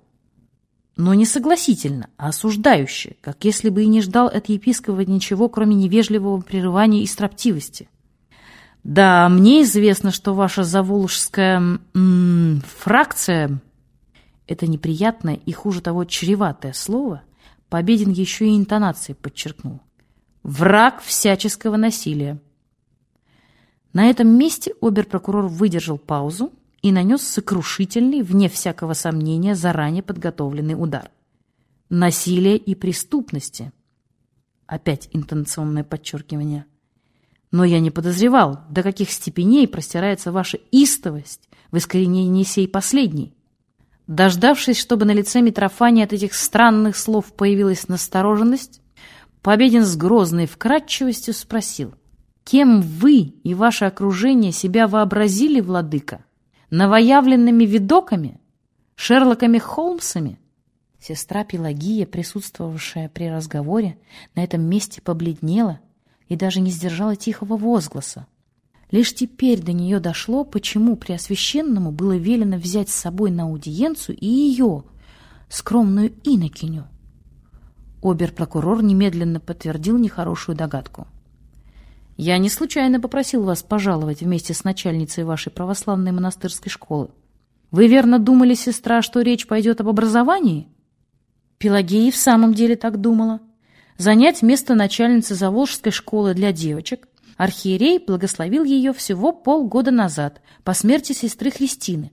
но не согласительно, а осуждающе, как если бы и не ждал от епископа ничего, кроме невежливого прерывания и строптивости. «Да, мне известно, что ваша заволжская м -м, фракция...» Это неприятное и, хуже того, чреватое слово Победин еще и интонацией подчеркнул. «Враг всяческого насилия». На этом месте оберпрокурор выдержал паузу, и нанес сокрушительный, вне всякого сомнения, заранее подготовленный удар. Насилие и преступности. Опять интонационное подчеркивание. Но я не подозревал, до каких степеней простирается ваша истовость в искоренении сей последней. Дождавшись, чтобы на лице Митрофания от этих странных слов появилась настороженность, Победин с грозной вкратчивостью спросил, «Кем вы и ваше окружение себя вообразили, владыка?» новоявленными видоками, Шерлоками Холмсами? Сестра Пелагия, присутствовавшая при разговоре, на этом месте побледнела и даже не сдержала тихого возгласа. Лишь теперь до нее дошло, почему Преосвященному было велено взять с собой на аудиенцию и ее, скромную инокиню. Обер-прокурор немедленно подтвердил нехорошую догадку. Я не случайно попросил вас пожаловать вместе с начальницей вашей православной монастырской школы. Вы верно думали, сестра, что речь пойдет об образовании? Пелагея в самом деле так думала. Занять место начальницы Заволжской школы для девочек архиерей благословил ее всего полгода назад, по смерти сестры Христины.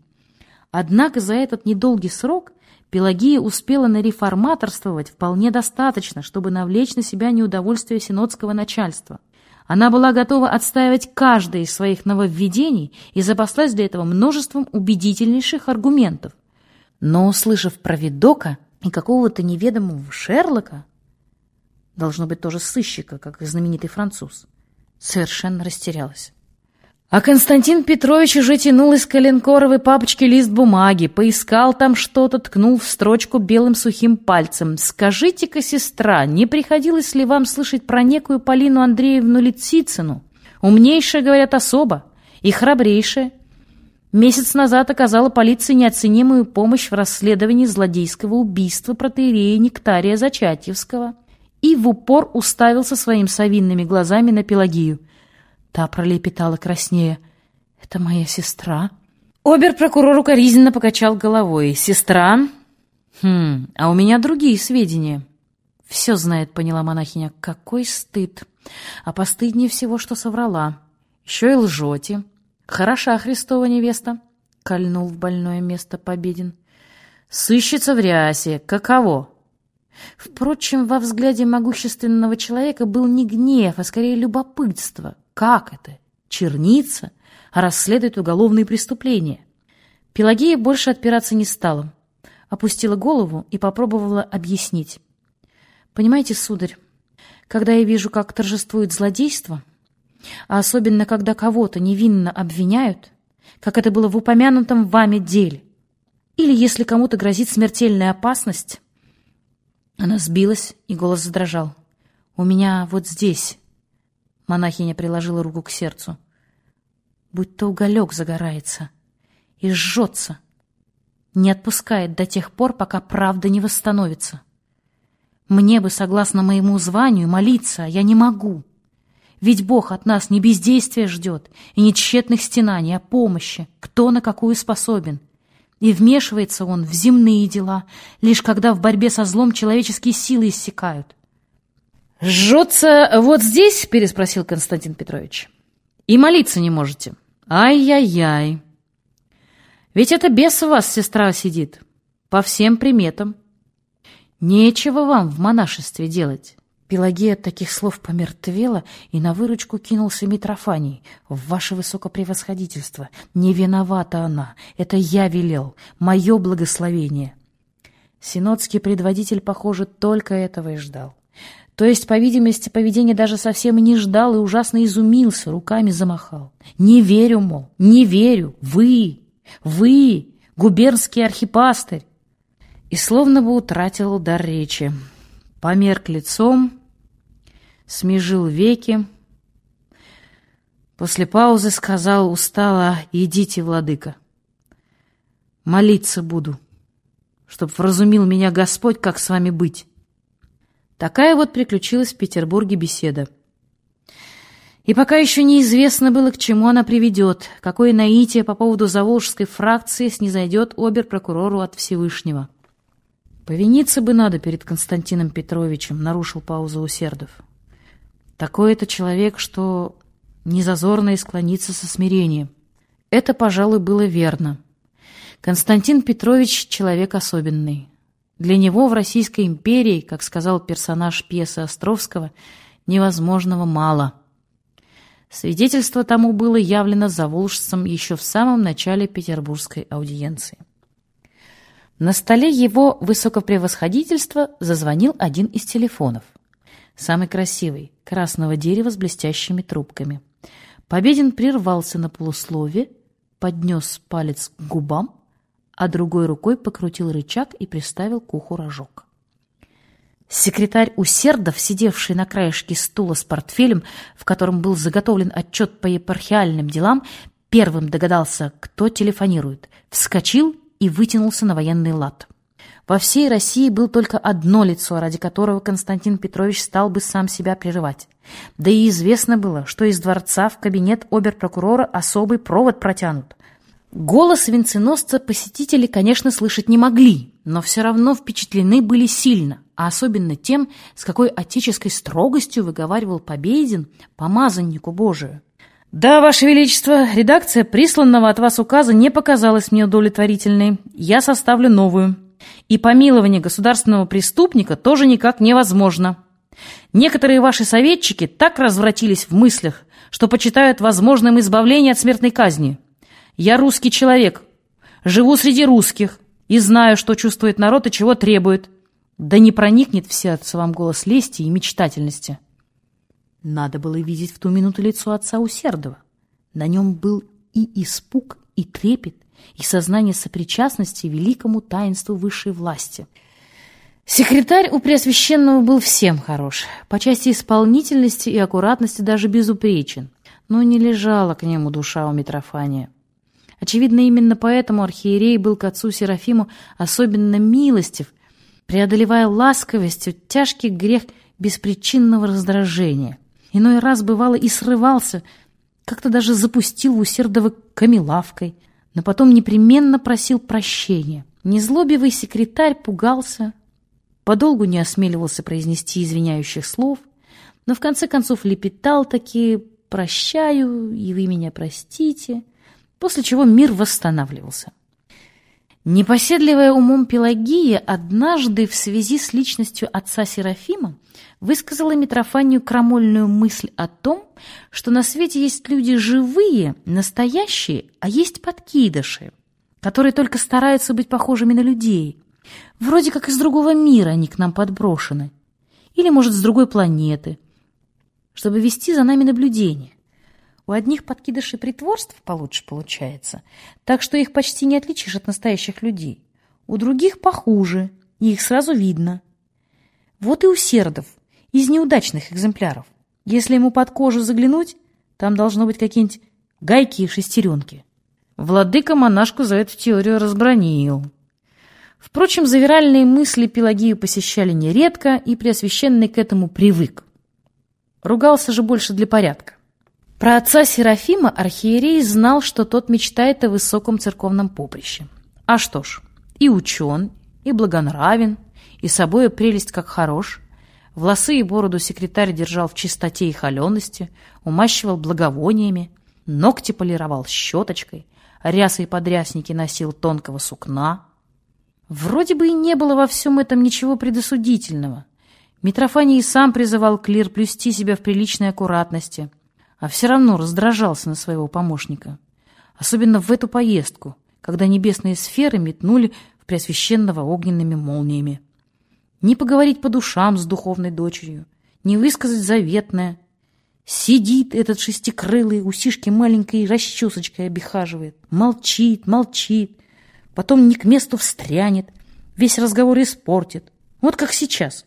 Однако за этот недолгий срок Пелагея успела нареформаторствовать вполне достаточно, чтобы навлечь на себя неудовольствие синодского начальства – она была готова отстаивать каждое из своих нововведений и запаслась для этого множеством убедительнейших аргументов. Но, услышав про видока и какого-то неведомого Шерлока, должно быть тоже сыщика, как и знаменитый француз, совершенно растерялась. А Константин Петрович уже тянул из коленкоровой папочки лист бумаги, поискал там что-то, ткнул в строчку белым сухим пальцем. «Скажите-ка, сестра, не приходилось ли вам слышать про некую Полину Андреевну Лицицыну? Умнейшая, говорят, особа. и храбрейшая, месяц назад оказала полиции неоценимую помощь в расследовании злодейского убийства протеерея Нектария Зачатьевского и в упор уставился своими совинными глазами на Пелагию. Та пролепетала краснее. «Это моя сестра». Обер-прокурор укоризненно покачал головой. «Сестра? Хм, а у меня другие сведения». «Все знает», — поняла монахиня. «Какой стыд! А постыднее всего, что соврала. Еще и лжете. Хороша Христова невеста», — кольнул в больное место Победин. «Сыщется в рясе. Каково?» Впрочем, во взгляде могущественного человека был не гнев, а скорее любопытство. Как это? Черница? расследует уголовные преступления. Пелагея больше отпираться не стала. Опустила голову и попробовала объяснить. Понимаете, сударь, когда я вижу, как торжествует злодейство, а особенно, когда кого-то невинно обвиняют, как это было в упомянутом вами деле, или если кому-то грозит смертельная опасность, она сбилась, и голос задрожал. «У меня вот здесь...» Монахиня приложила руку к сердцу. «Будь-то уголек загорается и жжется, не отпускает до тех пор, пока правда не восстановится. Мне бы, согласно моему званию, молиться, а я не могу. Ведь Бог от нас не бездействия ждет и не тщетных стенаний, а помощи, кто на какую способен. И вмешивается Он в земные дела, лишь когда в борьбе со злом человеческие силы иссякают. «Жжется вот здесь?» — переспросил Константин Петрович. «И молиться не можете. Ай-яй-яй. Ведь это бес у вас, сестра, сидит. По всем приметам. Нечего вам в монашестве делать. Пелагея от таких слов помертвела и на выручку кинулся Митрофаний. «Ваше высокопревосходительство! Не виновата она! Это я велел! Мое благословение!» Синодский предводитель, похоже, только этого и ждал. То есть, по видимости, поведение даже совсем не ждал и ужасно изумился, руками замахал. «Не верю, мол, не верю! Вы! Вы! Губернский архипастырь!» И словно бы утратил дар речи померк лицом, смежил веки. После паузы сказал устало «Идите, владыка, молиться буду, чтоб вразумил меня Господь, как с вами быть». Такая вот приключилась в Петербурге беседа. И пока еще неизвестно было, к чему она приведет, какое наитие по поводу заволжской фракции снизойдет обер-прокурору от Всевышнего. «Повиниться бы надо перед Константином Петровичем», — нарушил паузу Усердов. «Такой это человек, что не зазорно и склониться со смирением». Это, пожалуй, было верно. Константин Петрович — человек особенный. Для него в Российской империи, как сказал персонаж пьесы Островского, невозможного мало. Свидетельство тому было явлено заволжцем еще в самом начале петербургской аудиенции. На столе его высокопревосходительства зазвонил один из телефонов. Самый красивый, красного дерева с блестящими трубками. Победин прервался на полуслове, поднес палец к губам, а другой рукой покрутил рычаг и приставил к уху рожок. Секретарь Усердов, сидевший на краешке стула с портфелем, в котором был заготовлен отчет по епархиальным делам, первым догадался, кто телефонирует, вскочил и вытянулся на военный лад. Во всей России было только одно лицо, ради которого Константин Петрович стал бы сам себя прерывать. Да и известно было, что из дворца в кабинет оберпрокурора особый провод протянут. Голос венценосца посетители, конечно, слышать не могли, но все равно впечатлены были сильно, а особенно тем, с какой отеческой строгостью выговаривал Победин помазаннику Божию. «Да, Ваше Величество, редакция присланного от вас указа не показалась мне удовлетворительной. Я составлю новую. И помилование государственного преступника тоже никак невозможно. Некоторые ваши советчики так развратились в мыслях, что почитают возможным избавление от смертной казни. Я русский человек, живу среди русских и знаю, что чувствует народ и чего требует. Да не проникнет в сердце вам голос лести и мечтательности». Надо было видеть в ту минуту лицо отца Усердова. На нем был и испуг, и трепет, и сознание сопричастности великому таинству высшей власти. Секретарь у Преосвященного был всем хорош, по части исполнительности и аккуратности даже безупречен, но не лежала к нему душа у Митрофания. Очевидно, именно поэтому архиерей был к отцу Серафиму особенно милостив, преодолевая ласковостью тяжкий грех беспричинного раздражения. Иной раз, бывало, и срывался, как-то даже запустил в усердого камелавкой, но потом непременно просил прощения. Незлобивый секретарь пугался, подолгу не осмеливался произнести извиняющих слов, но в конце концов лепетал такие «прощаю, и вы меня простите», после чего мир восстанавливался. Непоседливая умом Пелагия однажды в связи с личностью отца Серафима высказала Митрофанию крамольную мысль о том, что на свете есть люди живые, настоящие, а есть подкидыши, которые только стараются быть похожими на людей. Вроде как из другого мира они к нам подброшены. Или, может, с другой планеты, чтобы вести за нами наблюдение. У одних подкидышей притворств получше получается, так что их почти не отличишь от настоящих людей. У других похуже, и их сразу видно. Вот и у сердов, из неудачных экземпляров. Если ему под кожу заглянуть, там должно быть какие-нибудь гайки и шестеренки. Владыка монашку за эту теорию разбронил. Впрочем, завиральные мысли Пелагию посещали нередко, и Преосвященный к этому привык. Ругался же больше для порядка. Про отца Серафима архиерей знал, что тот мечтает о высоком церковном поприще. А что ж, и учен, и благонравен, и собою прелесть как хорош. Волосы и бороду секретарь держал в чистоте и холености, умащивал благовониями, ногти полировал щеточкой, рясы и подрясники носил тонкого сукна. Вроде бы и не было во всем этом ничего предосудительного. Митрофаний сам призывал клир плюсти себя в приличной аккуратности – а все равно раздражался на своего помощника. Особенно в эту поездку, когда небесные сферы метнули в Преосвященного огненными молниями. Не поговорить по душам с духовной дочерью, не высказать заветное. Сидит этот шестикрылый, усишки маленькой расчесочкой обихаживает, молчит, молчит, потом не к месту встрянет, весь разговор испортит. Вот как сейчас.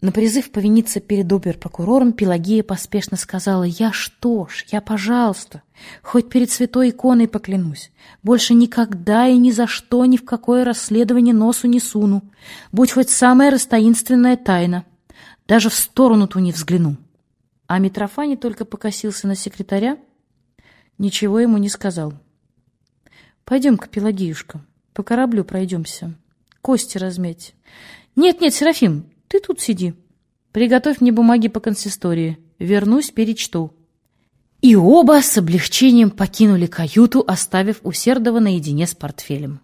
На призыв повиниться перед обер-прокурором Пелагея поспешно сказала, «Я что ж, я, пожалуйста, хоть перед святой иконой поклянусь, больше никогда и ни за что ни в какое расследование носу не суну, будь хоть самая растоинственная тайна, даже в сторону ту не взгляну». А Митрофани только покосился на секретаря, ничего ему не сказал. «Пойдем-ка, Пелагеюшка, по кораблю пройдемся, кости разметь». «Нет-нет, Серафим, ты тут сиди. Приготовь мне бумаги по консистории. Вернусь, перечту». И оба с облегчением покинули каюту, оставив Усердова наедине с портфелем.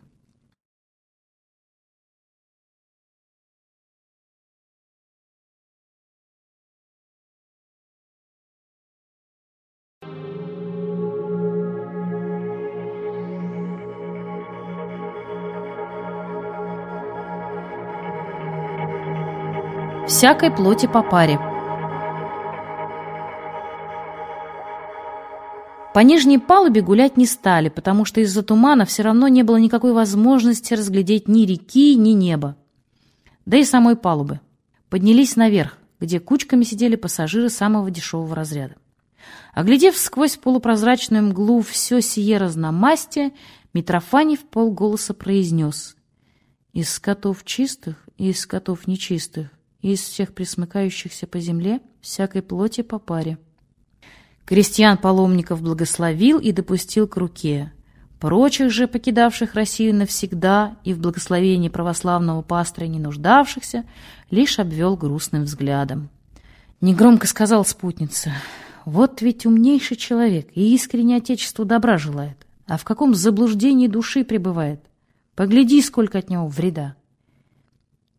Всякой плоти по паре. По нижней палубе гулять не стали, потому что из-за тумана все равно не было никакой возможности разглядеть ни реки, ни неба. Да и самой палубы. Поднялись наверх, где кучками сидели пассажиры самого дешевого разряда. Оглядев сквозь полупрозрачную мглу все сие разномастие, Митрофанев полголоса произнес «Из скотов чистых и из скотов нечистых из всех присмыкающихся по земле всякой плоти по паре. Крестьян-паломников благословил и допустил к руке. Прочих же, покидавших Россию навсегда и в благословении православного пастыря не нуждавшихся, лишь обвел грустным взглядом. Негромко сказал спутница, «Вот ведь умнейший человек и искренне Отечеству добра желает, а в каком заблуждении души пребывает. Погляди, сколько от него вреда».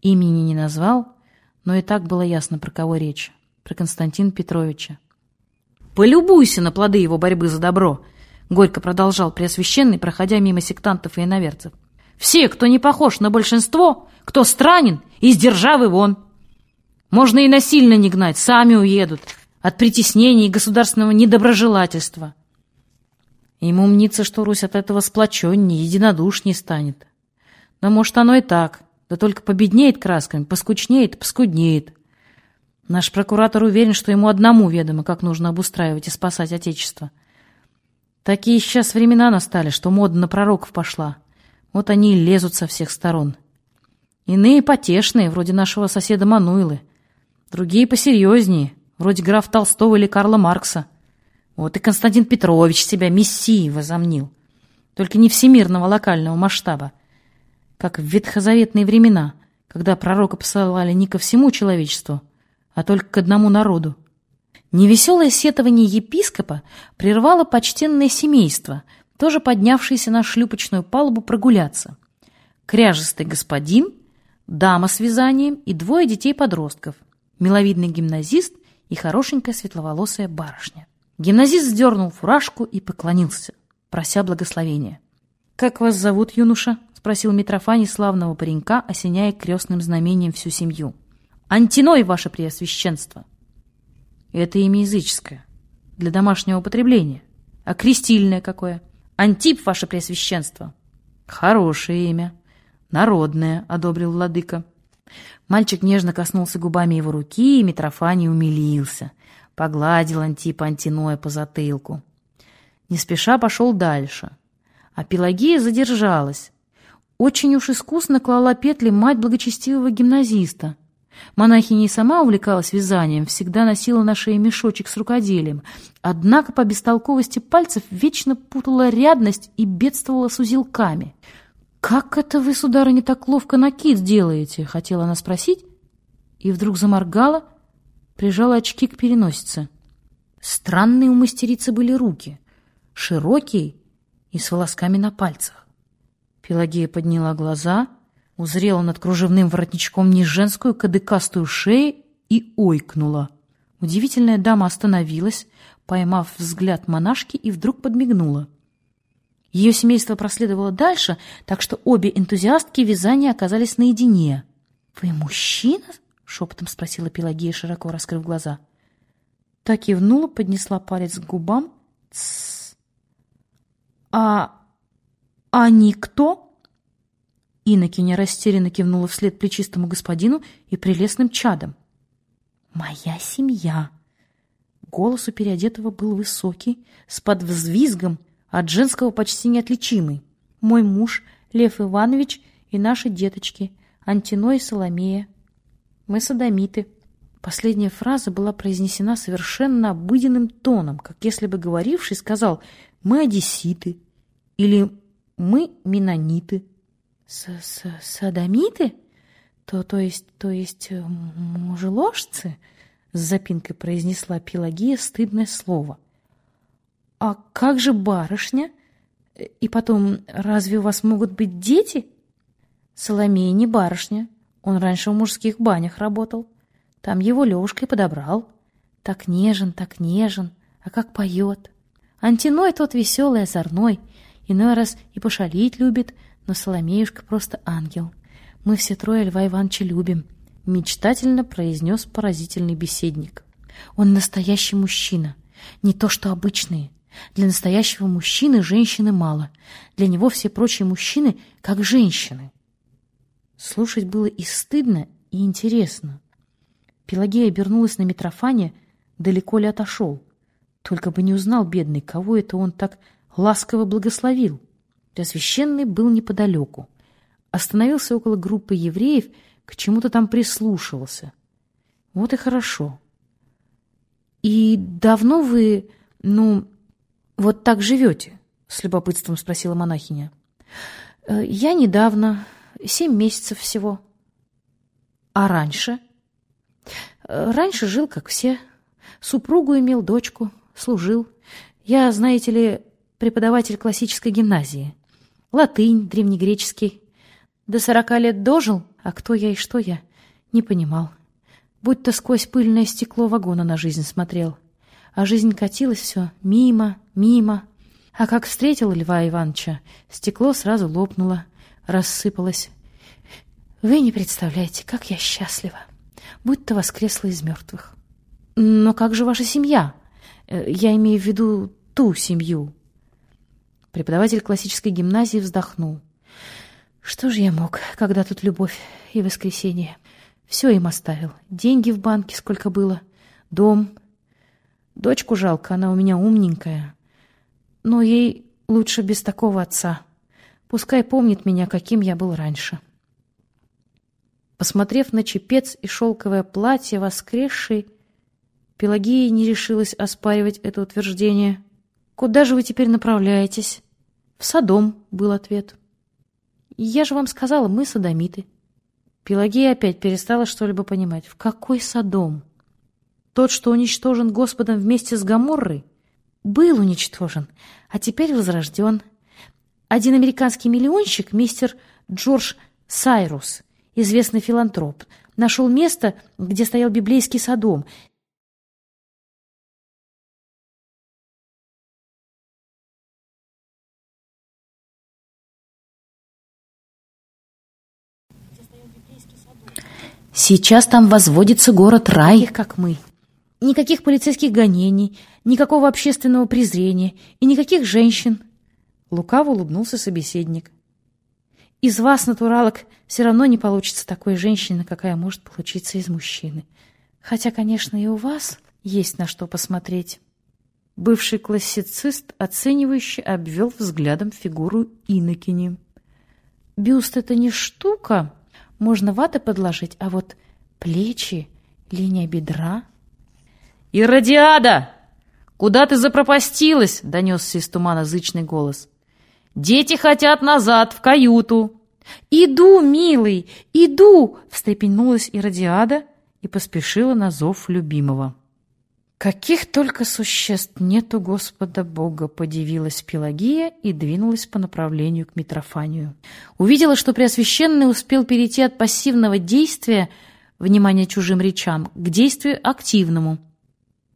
Имени не назвал, но и так было ясно, про кого речь. Про Константина Петровича. «Полюбуйся на плоды его борьбы за добро!» Горько продолжал Преосвященный, проходя мимо сектантов и иноверцев. «Все, кто не похож на большинство, кто странен, из державы вон. Можно и насильно не гнать, сами уедут от притеснений и государственного недоброжелательства. Ему мнится, что Русь от этого сплоченнее, единодушнее станет. Но, может, оно и так. Да только победнеет красками, поскучнеет, поскуднеет. Наш прокуратор уверен, что ему одному ведомо, как нужно обустраивать и спасать Отечество. Такие сейчас времена настали, что мода на пророков пошла. Вот они и лезут со всех сторон. Иные потешные, вроде нашего соседа Мануилы. Другие посерьезнее, вроде граф Толстого или Карла Маркса. Вот и Константин Петрович себя мессией возомнил. Только не всемирного локального масштаба, как в ветхозаветные времена, когда пророка посылали не ко всему человечеству, а только к одному народу. Невеселое сетование епископа прервало почтенное семейство, тоже поднявшееся на шлюпочную палубу прогуляться. Кряжестый господин, дама с вязанием и двое детей-подростков, миловидный гимназист и хорошенькая светловолосая барышня. Гимназист сдернул фуражку и поклонился, прося благословения. «Как вас зовут, юноша?» — спросил Митрофаний славного паренька, осеняя крестным знамением всю семью. Антиной, ваше преосвященство. Это имя языческое, для домашнего употребления. А крестильное какое? Антип, ваше преосвященство. Хорошее имя. Народное, одобрил владыка. Мальчик нежно коснулся губами его руки, и Митрофаний умилился. Погладил Антипа Антиноя по затылку. Не спеша пошел дальше. А Пелагея задержалась. Очень уж искусно клала петли мать благочестивого гимназиста — Монахиня и сама увлекалась вязанием, всегда носила на шее мешочек с рукоделием, однако по бестолковости пальцев вечно путала рядность и бедствовала с узелками. «Как это вы, сударыня, так ловко накид делаете?» — хотела она спросить, и вдруг заморгала, прижала очки к переносице. Странные у мастерицы были руки, широкие и с волосками на пальцах. Пелагея подняла глаза — узрела над кружевным воротничком не кадыкастую шею и ойкнула. Удивительная дама остановилась, поймав взгляд монашки, и вдруг подмигнула. Ее семейство проследовало дальше, так что обе энтузиастки вязания оказались наедине. «Вы мужчина?» — шепотом спросила Пелагея, широко раскрыв глаза. Так кивнула, поднесла палец к губам. «Тссс! А... они кто?» Иннокеня растерянно кивнула вслед плечистому господину и прелестным чадам. «Моя семья!» Голос у переодетого был высокий, с подвзвизгом, от женского почти неотличимый. «Мой муж, Лев Иванович, и наши деточки, Антино и Соломея. Мы садомиты». Последняя фраза была произнесена совершенно обыденным тоном, как если бы говоривший сказал «мы одесситы» или «мы менониты». С «Садомиты? То, то есть, то есть э, мужеложцы?» С запинкой произнесла Пелагия стыдное слово. «А как же барышня? И потом, разве у вас могут быть дети?» «Соломея не барышня. Он раньше в мужских банях работал. Там его Левушкой подобрал. Так нежен, так нежен, а как поет. Антиной тот веселый, озорной, иной раз и пошалить любит, но Соломеюшка просто ангел. Мы все трое Льва Ивановича любим», — мечтательно произнес поразительный беседник. «Он настоящий мужчина, не то что обычные. Для настоящего мужчины женщины мало. Для него все прочие мужчины как женщины». Слушать было и стыдно, и интересно. Пелагея обернулась на Митрофане, далеко ли отошел. Только бы не узнал, бедный, кого это он так ласково благословил. Преосвященный был неподалеку. Остановился около группы евреев, к чему-то там прислушивался. Вот и хорошо. «И давно вы, ну, вот так живете?» — с любопытством спросила монахиня. «Э, «Я недавно, семь месяцев всего». «А раньше?» «Э, «Раньше жил, как все. Супругу имел, дочку, служил. Я, знаете ли, преподаватель классической гимназии латынь, древнегреческий. До сорока лет дожил, а кто я и что я, не понимал. Будь-то сквозь пыльное стекло вагона на жизнь смотрел. А жизнь катилась все мимо, мимо. А как встретил Льва Ивановича, стекло сразу лопнуло, рассыпалось. Вы не представляете, как я счастлива. Будь-то воскресла из мертвых. Но как же ваша семья? Э, я имею в виду ту семью, Преподаватель классической гимназии вздохнул. Что же я мог, когда тут любовь и воскресенье? Все им оставил. Деньги в банке сколько было, дом. Дочку жалко, она у меня умненькая. Но ей лучше без такого отца. Пускай помнит меня, каким я был раньше. Посмотрев на чепец и шелковое платье воскресшей, Пелагея не решилась оспаривать это утверждение. «Куда же вы теперь направляетесь?» «В Содом», — был ответ. «Я же вам сказала, мы садомиты». Пелагея опять перестала что-либо понимать. «В какой Содом?» «Тот, что уничтожен Господом вместе с Гоморрой?» «Был уничтожен, а теперь возрожден. Один американский миллионщик, мистер Джордж Сайрус, известный филантроп, нашел место, где стоял библейский Содом, Сейчас там возводится город-рай, как мы. Никаких полицейских гонений, никакого общественного презрения и никаких женщин. Лукаво улыбнулся собеседник. Из вас, натуралок, все равно не получится такой женщины, какая может получиться из мужчины. Хотя, конечно, и у вас есть на что посмотреть. Бывший классицист, оценивающе обвел взглядом фигуру Инокини. «Бюст — это не штука, можно ваты подложить, а вот плечи, линия бедра... «Иродиада! Куда ты запропастилась?» — донесся из тумана зычный голос. «Дети хотят назад, в каюту!» «Иду, милый, иду!» — встрепенулась Иродиада и поспешила на зов любимого. Каких только существ нет у Господа Бога, подивилась Пелагия и двинулась по направлению к Митрофанию. Увидела, что Преосвященный успел перейти от пассивного действия, внимания чужим речам, к действию активному.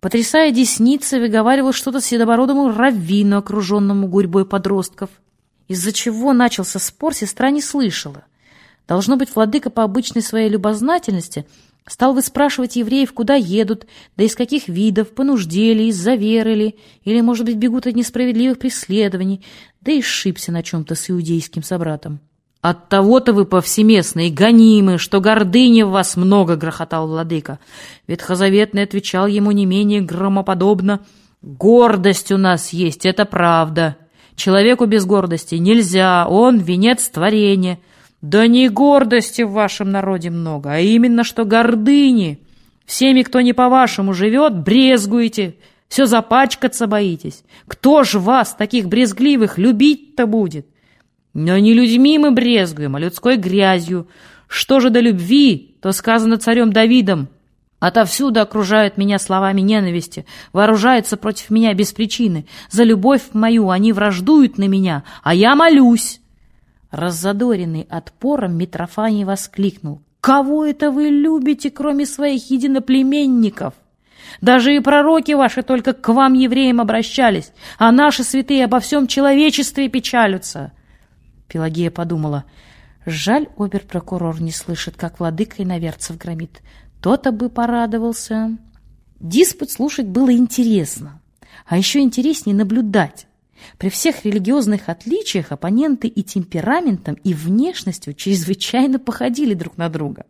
Потрясая десницы, выговаривал что-то седобородому раввину, окруженному гурьбой подростков. Из-за чего начался спор, сестра не слышала. Должно быть, владыка по обычной своей любознательности — Стал выспрашивать евреев, куда едут, да из каких видов, по нужде ли, из-за веры ли, или, может быть, бегут от несправедливых преследований, да и сшибся на чем-то с иудейским собратом. «От того-то вы повсеместные, гонимы, что гордыни в вас много», — грохотал владыка. Ветхозаветный отвечал ему не менее громоподобно. «Гордость у нас есть, это правда. Человеку без гордости нельзя, он — венец творения». Да не гордости в вашем народе много, а именно что гордыни. Всеми, кто не по-вашему живет, брезгуете, все запачкаться боитесь. Кто ж вас, таких брезгливых, любить-то будет? Но не людьми мы брезгуем, а людской грязью. Что же до любви, то сказано царем Давидом. Отовсюду окружают меня словами ненависти, вооружаются против меня без причины. За любовь мою они враждуют на меня, а я молюсь. Раззадоренный отпором, Митрофаний воскликнул. «Кого это вы любите, кроме своих единоплеменников? Даже и пророки ваши только к вам, евреям, обращались, а наши святые обо всем человечестве печалятся». Пелагея подумала. «Жаль, обер-прокурор не слышит, как владыка иноверцев громит. То-то бы порадовался». Диспут слушать было интересно, а еще интереснее наблюдать. При всех религиозных отличиях оппоненты и темпераментом, и внешностью чрезвычайно походили друг на друга.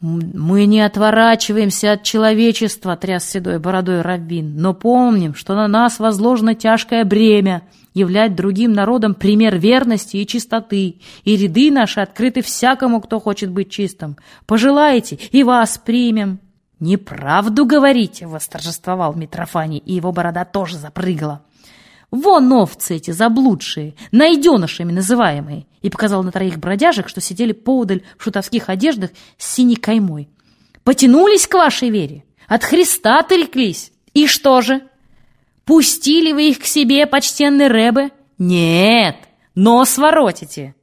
«Мы не отворачиваемся от человечества», — тряс седой бородой Раввин, «но помним, что на нас возложено тяжкое бремя являть другим народам пример верности и чистоты, и ряды наши открыты всякому, кто хочет быть чистым. Пожелаете, и вас примем». «Неправду говорите!» — восторжествовал Митрофаний, и его борода тоже запрыгала. Вон овцы эти заблудшие, найденышами называемые!» И показал на троих бродяжек, что сидели поудаль в шутовских одеждах с синей каймой. «Потянулись к вашей вере? От Христа отреклись? И что же? Пустили вы их к себе, почтенный Рэбе? Нет, нос воротите!»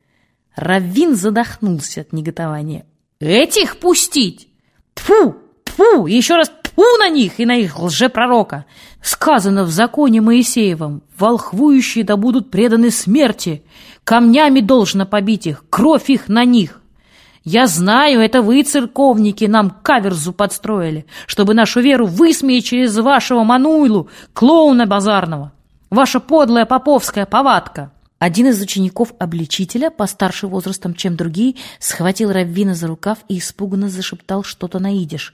Раввин задохнулся от неготования. «Этих пустить? Тфу, тфу, еще раз Тьфу на них и на их лжепророка! Сказано в законе Моисеевом, волхвующие да будут преданы смерти, камнями должно побить их, кровь их на них. Я знаю, это вы, церковники, нам каверзу подстроили, чтобы нашу веру высмеять через вашего Мануилу, клоуна базарного. Ваша подлая поповская повадка. Один из учеников обличителя, постарше возрастом, чем другие, схватил Раввина за рукав и испуганно зашептал что-то на идиш.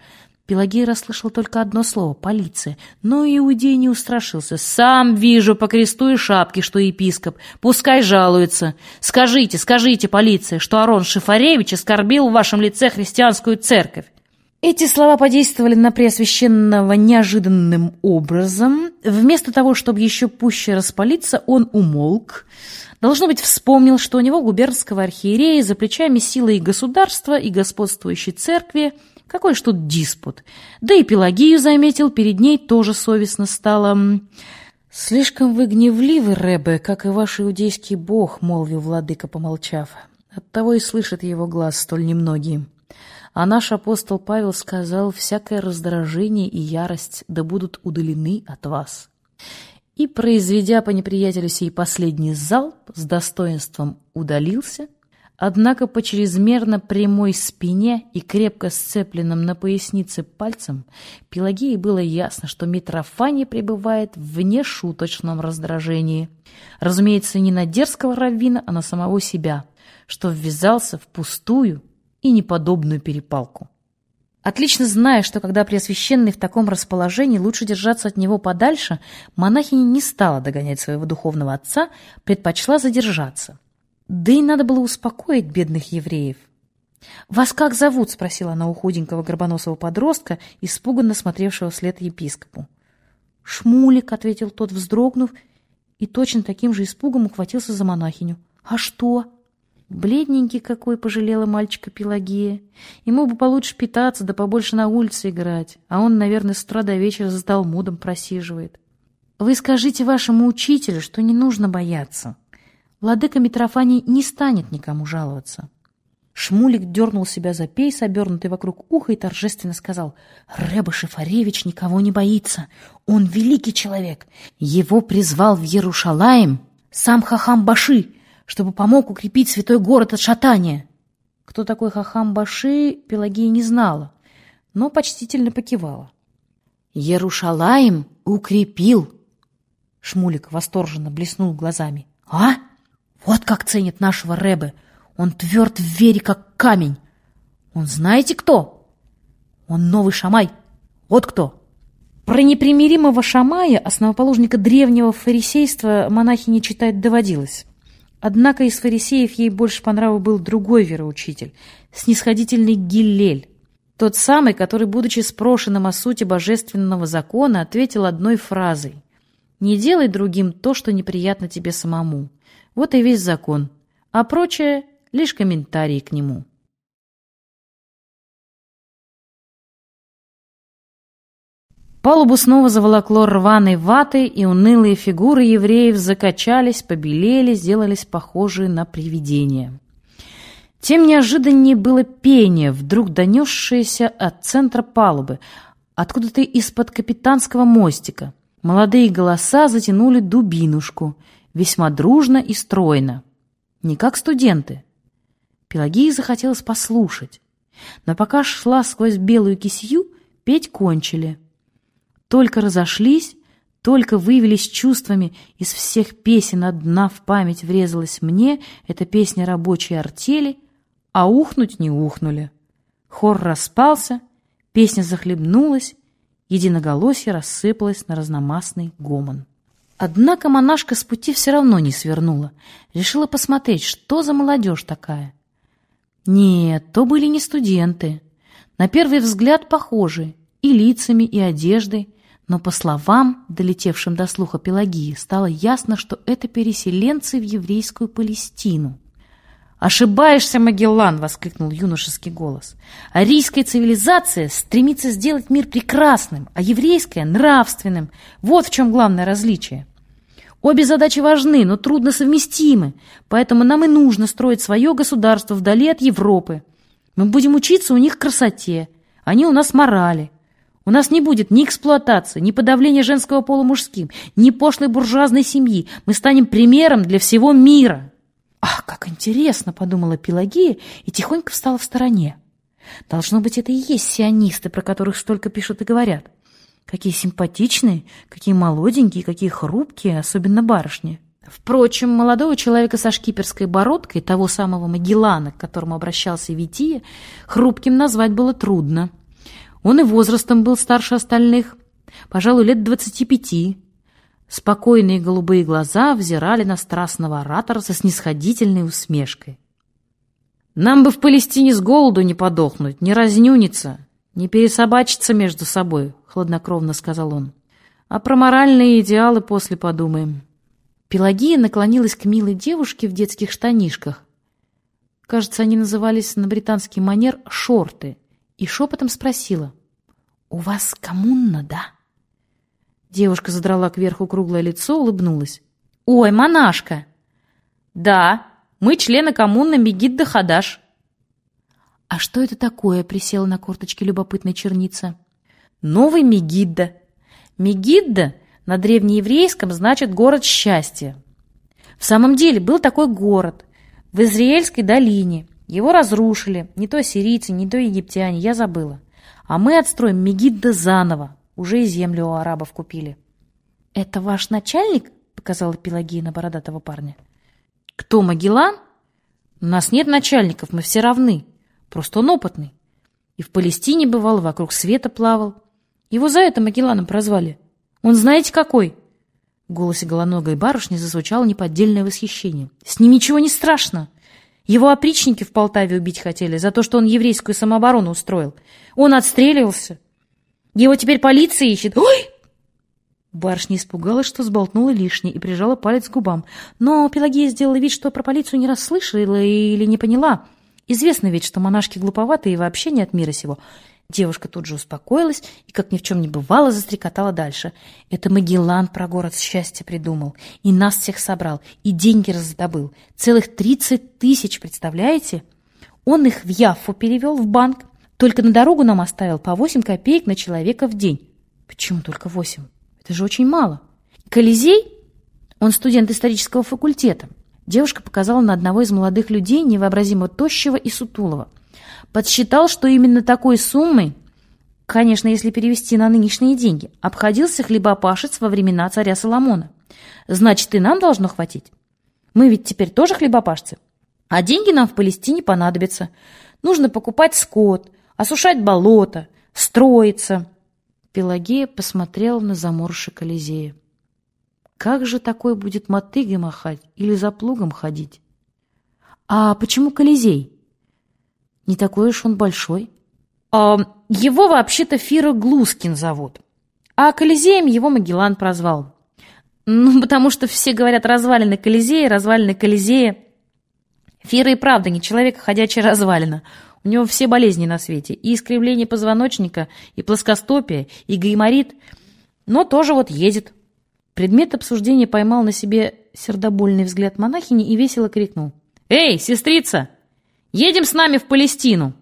Пелагей расслышал только одно слово — полиция. Но Иудей не устрашился. «Сам вижу по кресту и шапке, что епископ. Пускай жалуется. Скажите, скажите, полиция, что Арон Шифаревич оскорбил в вашем лице христианскую церковь». Эти слова подействовали на Преосвященного неожиданным образом. Вместо того, чтобы еще пуще распалиться, он умолк. Должно быть, вспомнил, что у него губернского архиерея за плечами силы и государства, и господствующей церкви. Какой ж тут диспут? Да и Пелагию заметил, перед ней тоже совестно стало. «Слишком вы гневливы, Ребе, как и ваш иудейский бог», — молвил владыка, помолчав. «Оттого и слышат его глаз столь немногие». А наш апостол Павел сказал, всякое раздражение и ярость да будут удалены от вас. И, произведя по неприятелю сей последний залп, с достоинством удалился, однако по чрезмерно прямой спине и крепко сцепленным на пояснице пальцем Пелагии было ясно, что Митрофаний пребывает в нешуточном раздражении. Разумеется, не на дерзкого раввина, а на самого себя, что ввязался в пустую, и неподобную перепалку. Отлично зная, что когда Преосвященный в таком расположении, лучше держаться от него подальше, монахиня не стала догонять своего духовного отца, предпочла задержаться. Да и надо было успокоить бедных евреев. «Вас как зовут?» — спросила она у худенького горбоносого подростка, испуганно смотревшего вслед епископу. «Шмулик», — ответил тот, вздрогнув, и точно таким же испугом ухватился за монахиню. «А что?» Бледненький какой, пожалела мальчика Пелагея. Ему бы получше питаться, да побольше на улице играть. А он, наверное, с утра до вечера за Талмудом просиживает. Вы скажите вашему учителю, что не нужно бояться. Владыка Митрофаний не станет никому жаловаться. Шмулик дернул себя за пейс, обернутый вокруг уха, и торжественно сказал, «Рэба Шифаревич никого не боится. Он великий человек. Его призвал в Ярушалаем сам Хахам Баши, чтобы помог укрепить святой город от шатания. Кто такой Хахам Баши, Пелагея не знала, но почтительно покивала. «Ярушалаем укрепил!» Шмулик восторженно блеснул глазами. «А? Вот как ценит нашего Рэбе! Он тверд в вере, как камень! Он знаете кто? Он новый Шамай! Вот кто!» Про непримиримого Шамая, основоположника древнего фарисейства, монахи не читать доводилось. Однако из фарисеев ей больше по нраву был другой вероучитель, снисходительный Гиллель, тот самый, который, будучи спрошенным о сути божественного закона, ответил одной фразой «Не делай другим то, что неприятно тебе самому». Вот и весь закон, а прочее — лишь комментарии к нему. Палубу снова заволокло рваной ватой, и унылые фигуры евреев закачались, побелели, сделались похожие на привидения. Тем неожиданнее было пение, вдруг донесшееся от центра палубы, откуда-то из-под капитанского мостика. Молодые голоса затянули дубинушку, весьма дружно и стройно. Не как студенты. Пелагии захотелось послушать. Но пока шла сквозь белую кисью, петь кончили — только разошлись, только вывелись чувствами, из всех песен одна в память врезалась мне, эта песня рабочей артели, а ухнуть не ухнули. Хор распался, песня захлебнулась, единоголосие рассыпалось на разномастный гомон. Однако монашка с пути все равно не свернула. Решила посмотреть, что за молодежь такая. Нет, то были не студенты. На первый взгляд похожие и лицами, и одеждой, но по словам, долетевшим до слуха Пелагии, стало ясно, что это переселенцы в еврейскую Палестину. «Ошибаешься, Магеллан!» — воскликнул юношеский голос. «Арийская цивилизация стремится сделать мир прекрасным, а еврейская — нравственным. Вот в чем главное различие. Обе задачи важны, но трудно совместимы, поэтому нам и нужно строить свое государство вдали от Европы. Мы будем учиться у них красоте, они у нас морали». У нас не будет ни эксплуатации, ни подавления женского пола мужским, ни пошлой буржуазной семьи. Мы станем примером для всего мира. «Ах, как интересно!» — подумала Пелагея и тихонько встала в стороне. «Должно быть, это и есть сионисты, про которых столько пишут и говорят. Какие симпатичные, какие молоденькие, какие хрупкие, особенно барышни. Впрочем, молодого человека со шкиперской бородкой, того самого Магеллана, к которому обращался Вития, хрупким назвать было трудно. Он и возрастом был старше остальных, пожалуй, лет двадцати пяти. Спокойные голубые глаза взирали на страстного оратора со снисходительной усмешкой. «Нам бы в Палестине с голоду не подохнуть, не разнюниться, не пересобачиться между собой», — хладнокровно сказал он. «А про моральные идеалы после подумаем». Пелагия наклонилась к милой девушке в детских штанишках. Кажется, они назывались на британский манер «шорты», и шепотом спросила. «У вас коммуна, да?» Девушка задрала кверху круглое лицо, улыбнулась. «Ой, монашка!» «Да, мы члены коммуны Мегидда Хадаш». «А что это такое?» — присела на корточки любопытной черница. «Новый Мегидда. Мегидда на древнееврейском значит «город счастья». В самом деле был такой город в Израильской долине. Его разрушили. Не то сирийцы, не то египтяне, я забыла. А мы отстроим Мегидда заново. Уже и землю у арабов купили. «Это ваш начальник?» — показала Пелагия на бородатого парня. «Кто, Магеллан? У нас нет начальников, мы все равны. Просто он опытный. И в Палестине бывал, вокруг света плавал. Его за это Магелланом прозвали. Он знаете какой?» В голосе голоногой барышни зазвучало неподдельное восхищение. «С ним ничего не страшно. Его опричники в Полтаве убить хотели за то, что он еврейскую самооборону устроил. Он отстреливался. Его теперь полиция ищет. Ой!» Барышня испугалась, что сболтнула лишнее, и прижала палец к губам. Но Пелагея сделала вид, что про полицию не расслышала или не поняла. Известно ведь, что монашки глуповаты и вообще не от мира сего. Девушка тут же успокоилась и, как ни в чем не бывало, застрекотала дальше. Это Магеллан про город счастья придумал. И нас всех собрал, и деньги раздобыл. Целых тридцать тысяч, представляете? Он их в Яффу перевел в банк. Только на дорогу нам оставил по восемь копеек на человека в день. Почему только восемь? Это же очень мало. Колизей? Он студент исторического факультета. Девушка показала на одного из молодых людей, невообразимо тощего и сутулого подсчитал, что именно такой суммой, конечно, если перевести на нынешние деньги, обходился хлебопашец во времена царя Соломона. Значит, и нам должно хватить. Мы ведь теперь тоже хлебопашцы. А деньги нам в Палестине понадобятся. Нужно покупать скот, осушать болото, строиться. Пелагея посмотрела на заморши Колизея. Как же такой будет мотыгой махать или за плугом ходить? А почему Колизей? Не такой уж он большой. А, его вообще-то Фира Глускин зовут. А Колизеем его Магеллан прозвал. Ну, потому что все говорят развалины Колизея, развалины Колизея. Фира и правда не человек, а ходячая развалина. У него все болезни на свете. И искривление позвоночника, и плоскостопие, и гайморит. Но тоже вот едет. Предмет обсуждения поймал на себе сердобольный взгляд монахини и весело крикнул. «Эй, сестрица!» Едем с нами в Палестину!»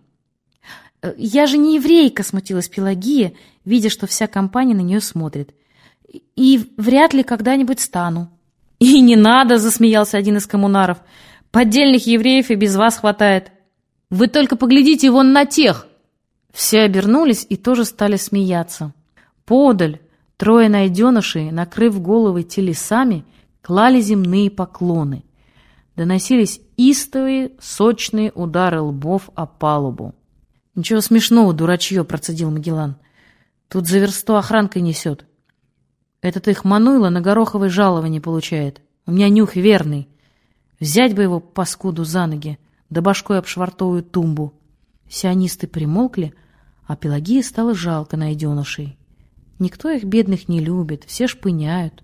э, «Я же не еврейка», — смутилась Пелагия, видя, что вся компания на нее смотрит. «И вряд ли когда-нибудь стану». «И не надо», — засмеялся один из коммунаров. «Поддельных евреев и без вас хватает. Вы только поглядите вон на тех!» Все обернулись и тоже стали смеяться. Подаль трое найденышей, накрыв головы телесами, клали земные поклоны доносились истовые, сочные удары лбов о палубу. «Ничего смешного, дурачье», — процедил Магеллан. «Тут за версту охранкой несет. Этот их Мануйло на гороховой жалование получает. У меня нюх верный. Взять бы его паскуду за ноги, да башкой об швартовую тумбу». Сионисты примолкли, а Пелагии стало жалко найденышей. Никто их бедных не любит, все шпыняют.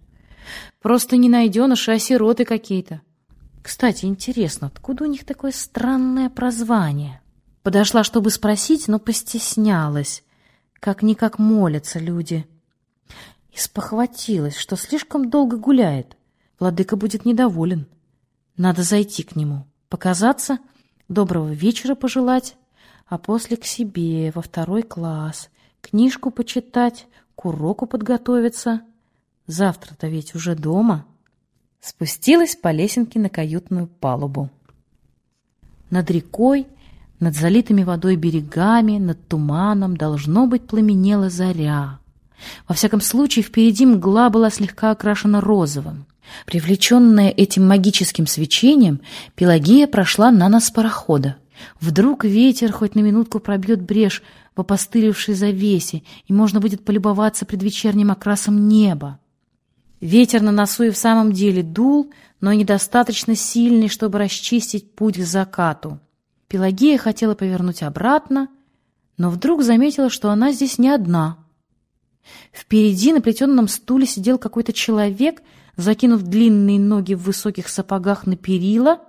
Просто не найденыши, а сироты какие-то. Кстати, интересно, откуда у них такое странное прозвание? Подошла, чтобы спросить, но постеснялась. Как-никак молятся люди. И спохватилась, что слишком долго гуляет. Владыка будет недоволен. Надо зайти к нему, показаться, доброго вечера пожелать, а после к себе, во второй класс, книжку почитать, к уроку подготовиться. Завтра-то ведь уже дома спустилась по лесенке на каютную палубу. Над рекой, над залитыми водой берегами, над туманом, должно быть, пламенела заря. Во всяком случае, впереди мгла была слегка окрашена розовым. Привлеченная этим магическим свечением, Пелагея прошла на нос парохода. Вдруг ветер хоть на минутку пробьет брешь в опостылевшей завесе, и можно будет полюбоваться предвечерним окрасом неба. Ветер на носу и в самом деле дул, но недостаточно сильный, чтобы расчистить путь к закату. Пелагея хотела повернуть обратно, но вдруг заметила, что она здесь не одна. Впереди на плетенном стуле сидел какой-то человек, закинув длинные ноги в высоких сапогах на перила.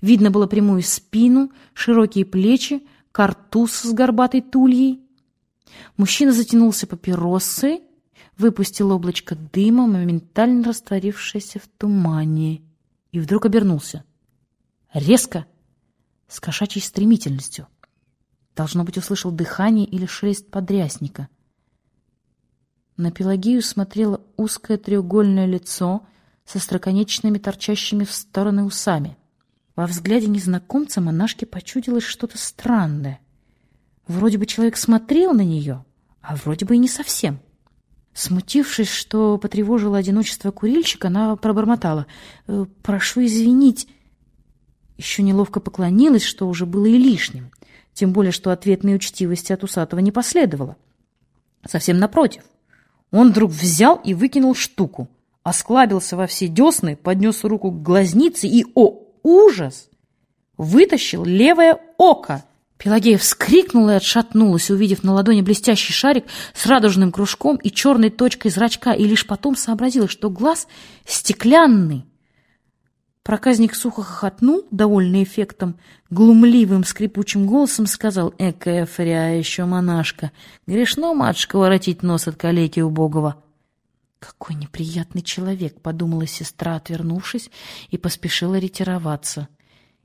Видно было прямую спину, широкие плечи, картуз с горбатой тульей. Мужчина затянулся папиросой, выпустил облачко дыма, моментально растворившееся в тумане, и вдруг обернулся. Резко, с кошачьей стремительностью. Должно быть, услышал дыхание или шелест подрясника. На Пелагею смотрело узкое треугольное лицо со строконечными торчащими в стороны усами. Во взгляде незнакомца монашке почудилось что-то странное. Вроде бы человек смотрел на нее, а вроде бы и не совсем. Смутившись, что потревожила одиночество курильщика, она пробормотала. «Э, «Прошу извинить». Еще неловко поклонилась, что уже было и лишним. Тем более, что ответной учтивости от усатого не последовало. Совсем напротив. Он вдруг взял и выкинул штуку, осклабился во все десны, поднес руку к глазнице и, о ужас, вытащил левое око. Пелагея вскрикнула и отшатнулась, увидев на ладони блестящий шарик с радужным кружком и черной точкой зрачка, и лишь потом сообразила, что глаз стеклянный. Проказник сухо хохотнул, довольный эффектом, глумливым скрипучим голосом сказал «Экая фря еще монашка, грешно, матушка, воротить нос от калеки убогого». «Какой неприятный человек», — подумала сестра, отвернувшись, и поспешила ретироваться.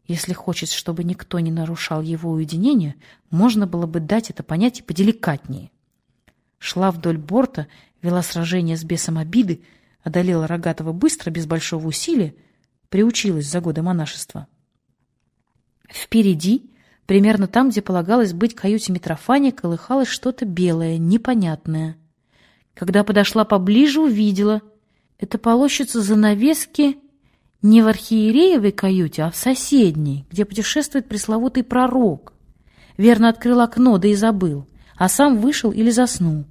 Если хочет, чтобы никто не нарушал его уединение, можно было бы дать это понятие поделикатнее. Шла вдоль борта, вела сражение с бесом обиды, одолела Рогатого быстро, без большого усилия, приучилась за годы монашества. Впереди, примерно там, где полагалось быть каюте Митрофания, колыхалось что-то белое, непонятное. Когда подошла поближе, увидела. Это полощутся занавески не в архиереевой каюте, а в соседней, где путешествует пресловутый пророк. Верно открыл окно, да и забыл, а сам вышел или заснул.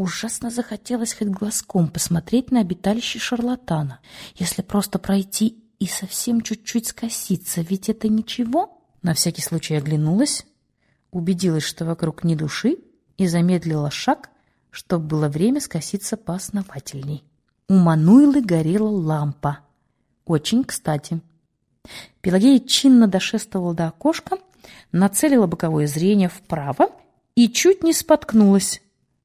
Ужасно захотелось хоть глазком посмотреть на обиталище шарлатана. Если просто пройти и совсем чуть-чуть скоситься, ведь это ничего. На всякий случай оглянулась, убедилась, что вокруг ни души, и замедлила шаг, чтобы было время скоситься поосновательней. У Мануилы горела лампа. Очень кстати. Пелагея чинно дошествовала до окошка, нацелила боковое зрение вправо и чуть не споткнулась.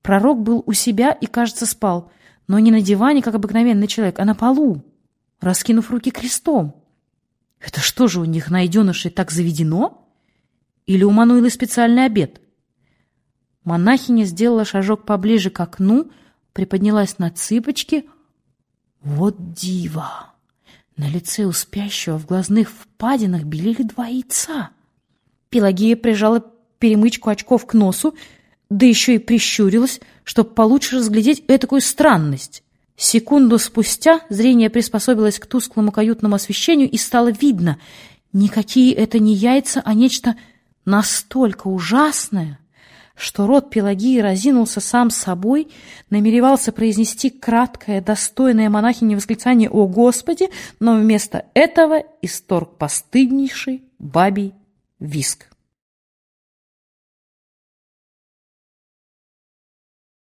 Пророк был у себя и, кажется, спал, но не на диване, как обыкновенный человек, а на полу, раскинув руки крестом. Это что же у них, найденышей, так заведено? Или у Мануилы специальный обед? Монахиня сделала шажок поближе к окну, приподнялась на цыпочки. Вот диво! На лице у спящего в глазных впадинах белели два яйца. Пелагея прижала перемычку очков к носу, да еще и прищурилась, чтобы получше разглядеть этакую странность. Секунду спустя зрение приспособилось к тусклому каютному освещению и стало видно. Никакие это не яйца, а нечто настолько ужасное, что рот Пелагии разинулся сам собой, намеревался произнести краткое, достойное монахини восклицание «О Господи!», но вместо этого исторг постыднейший бабий виск.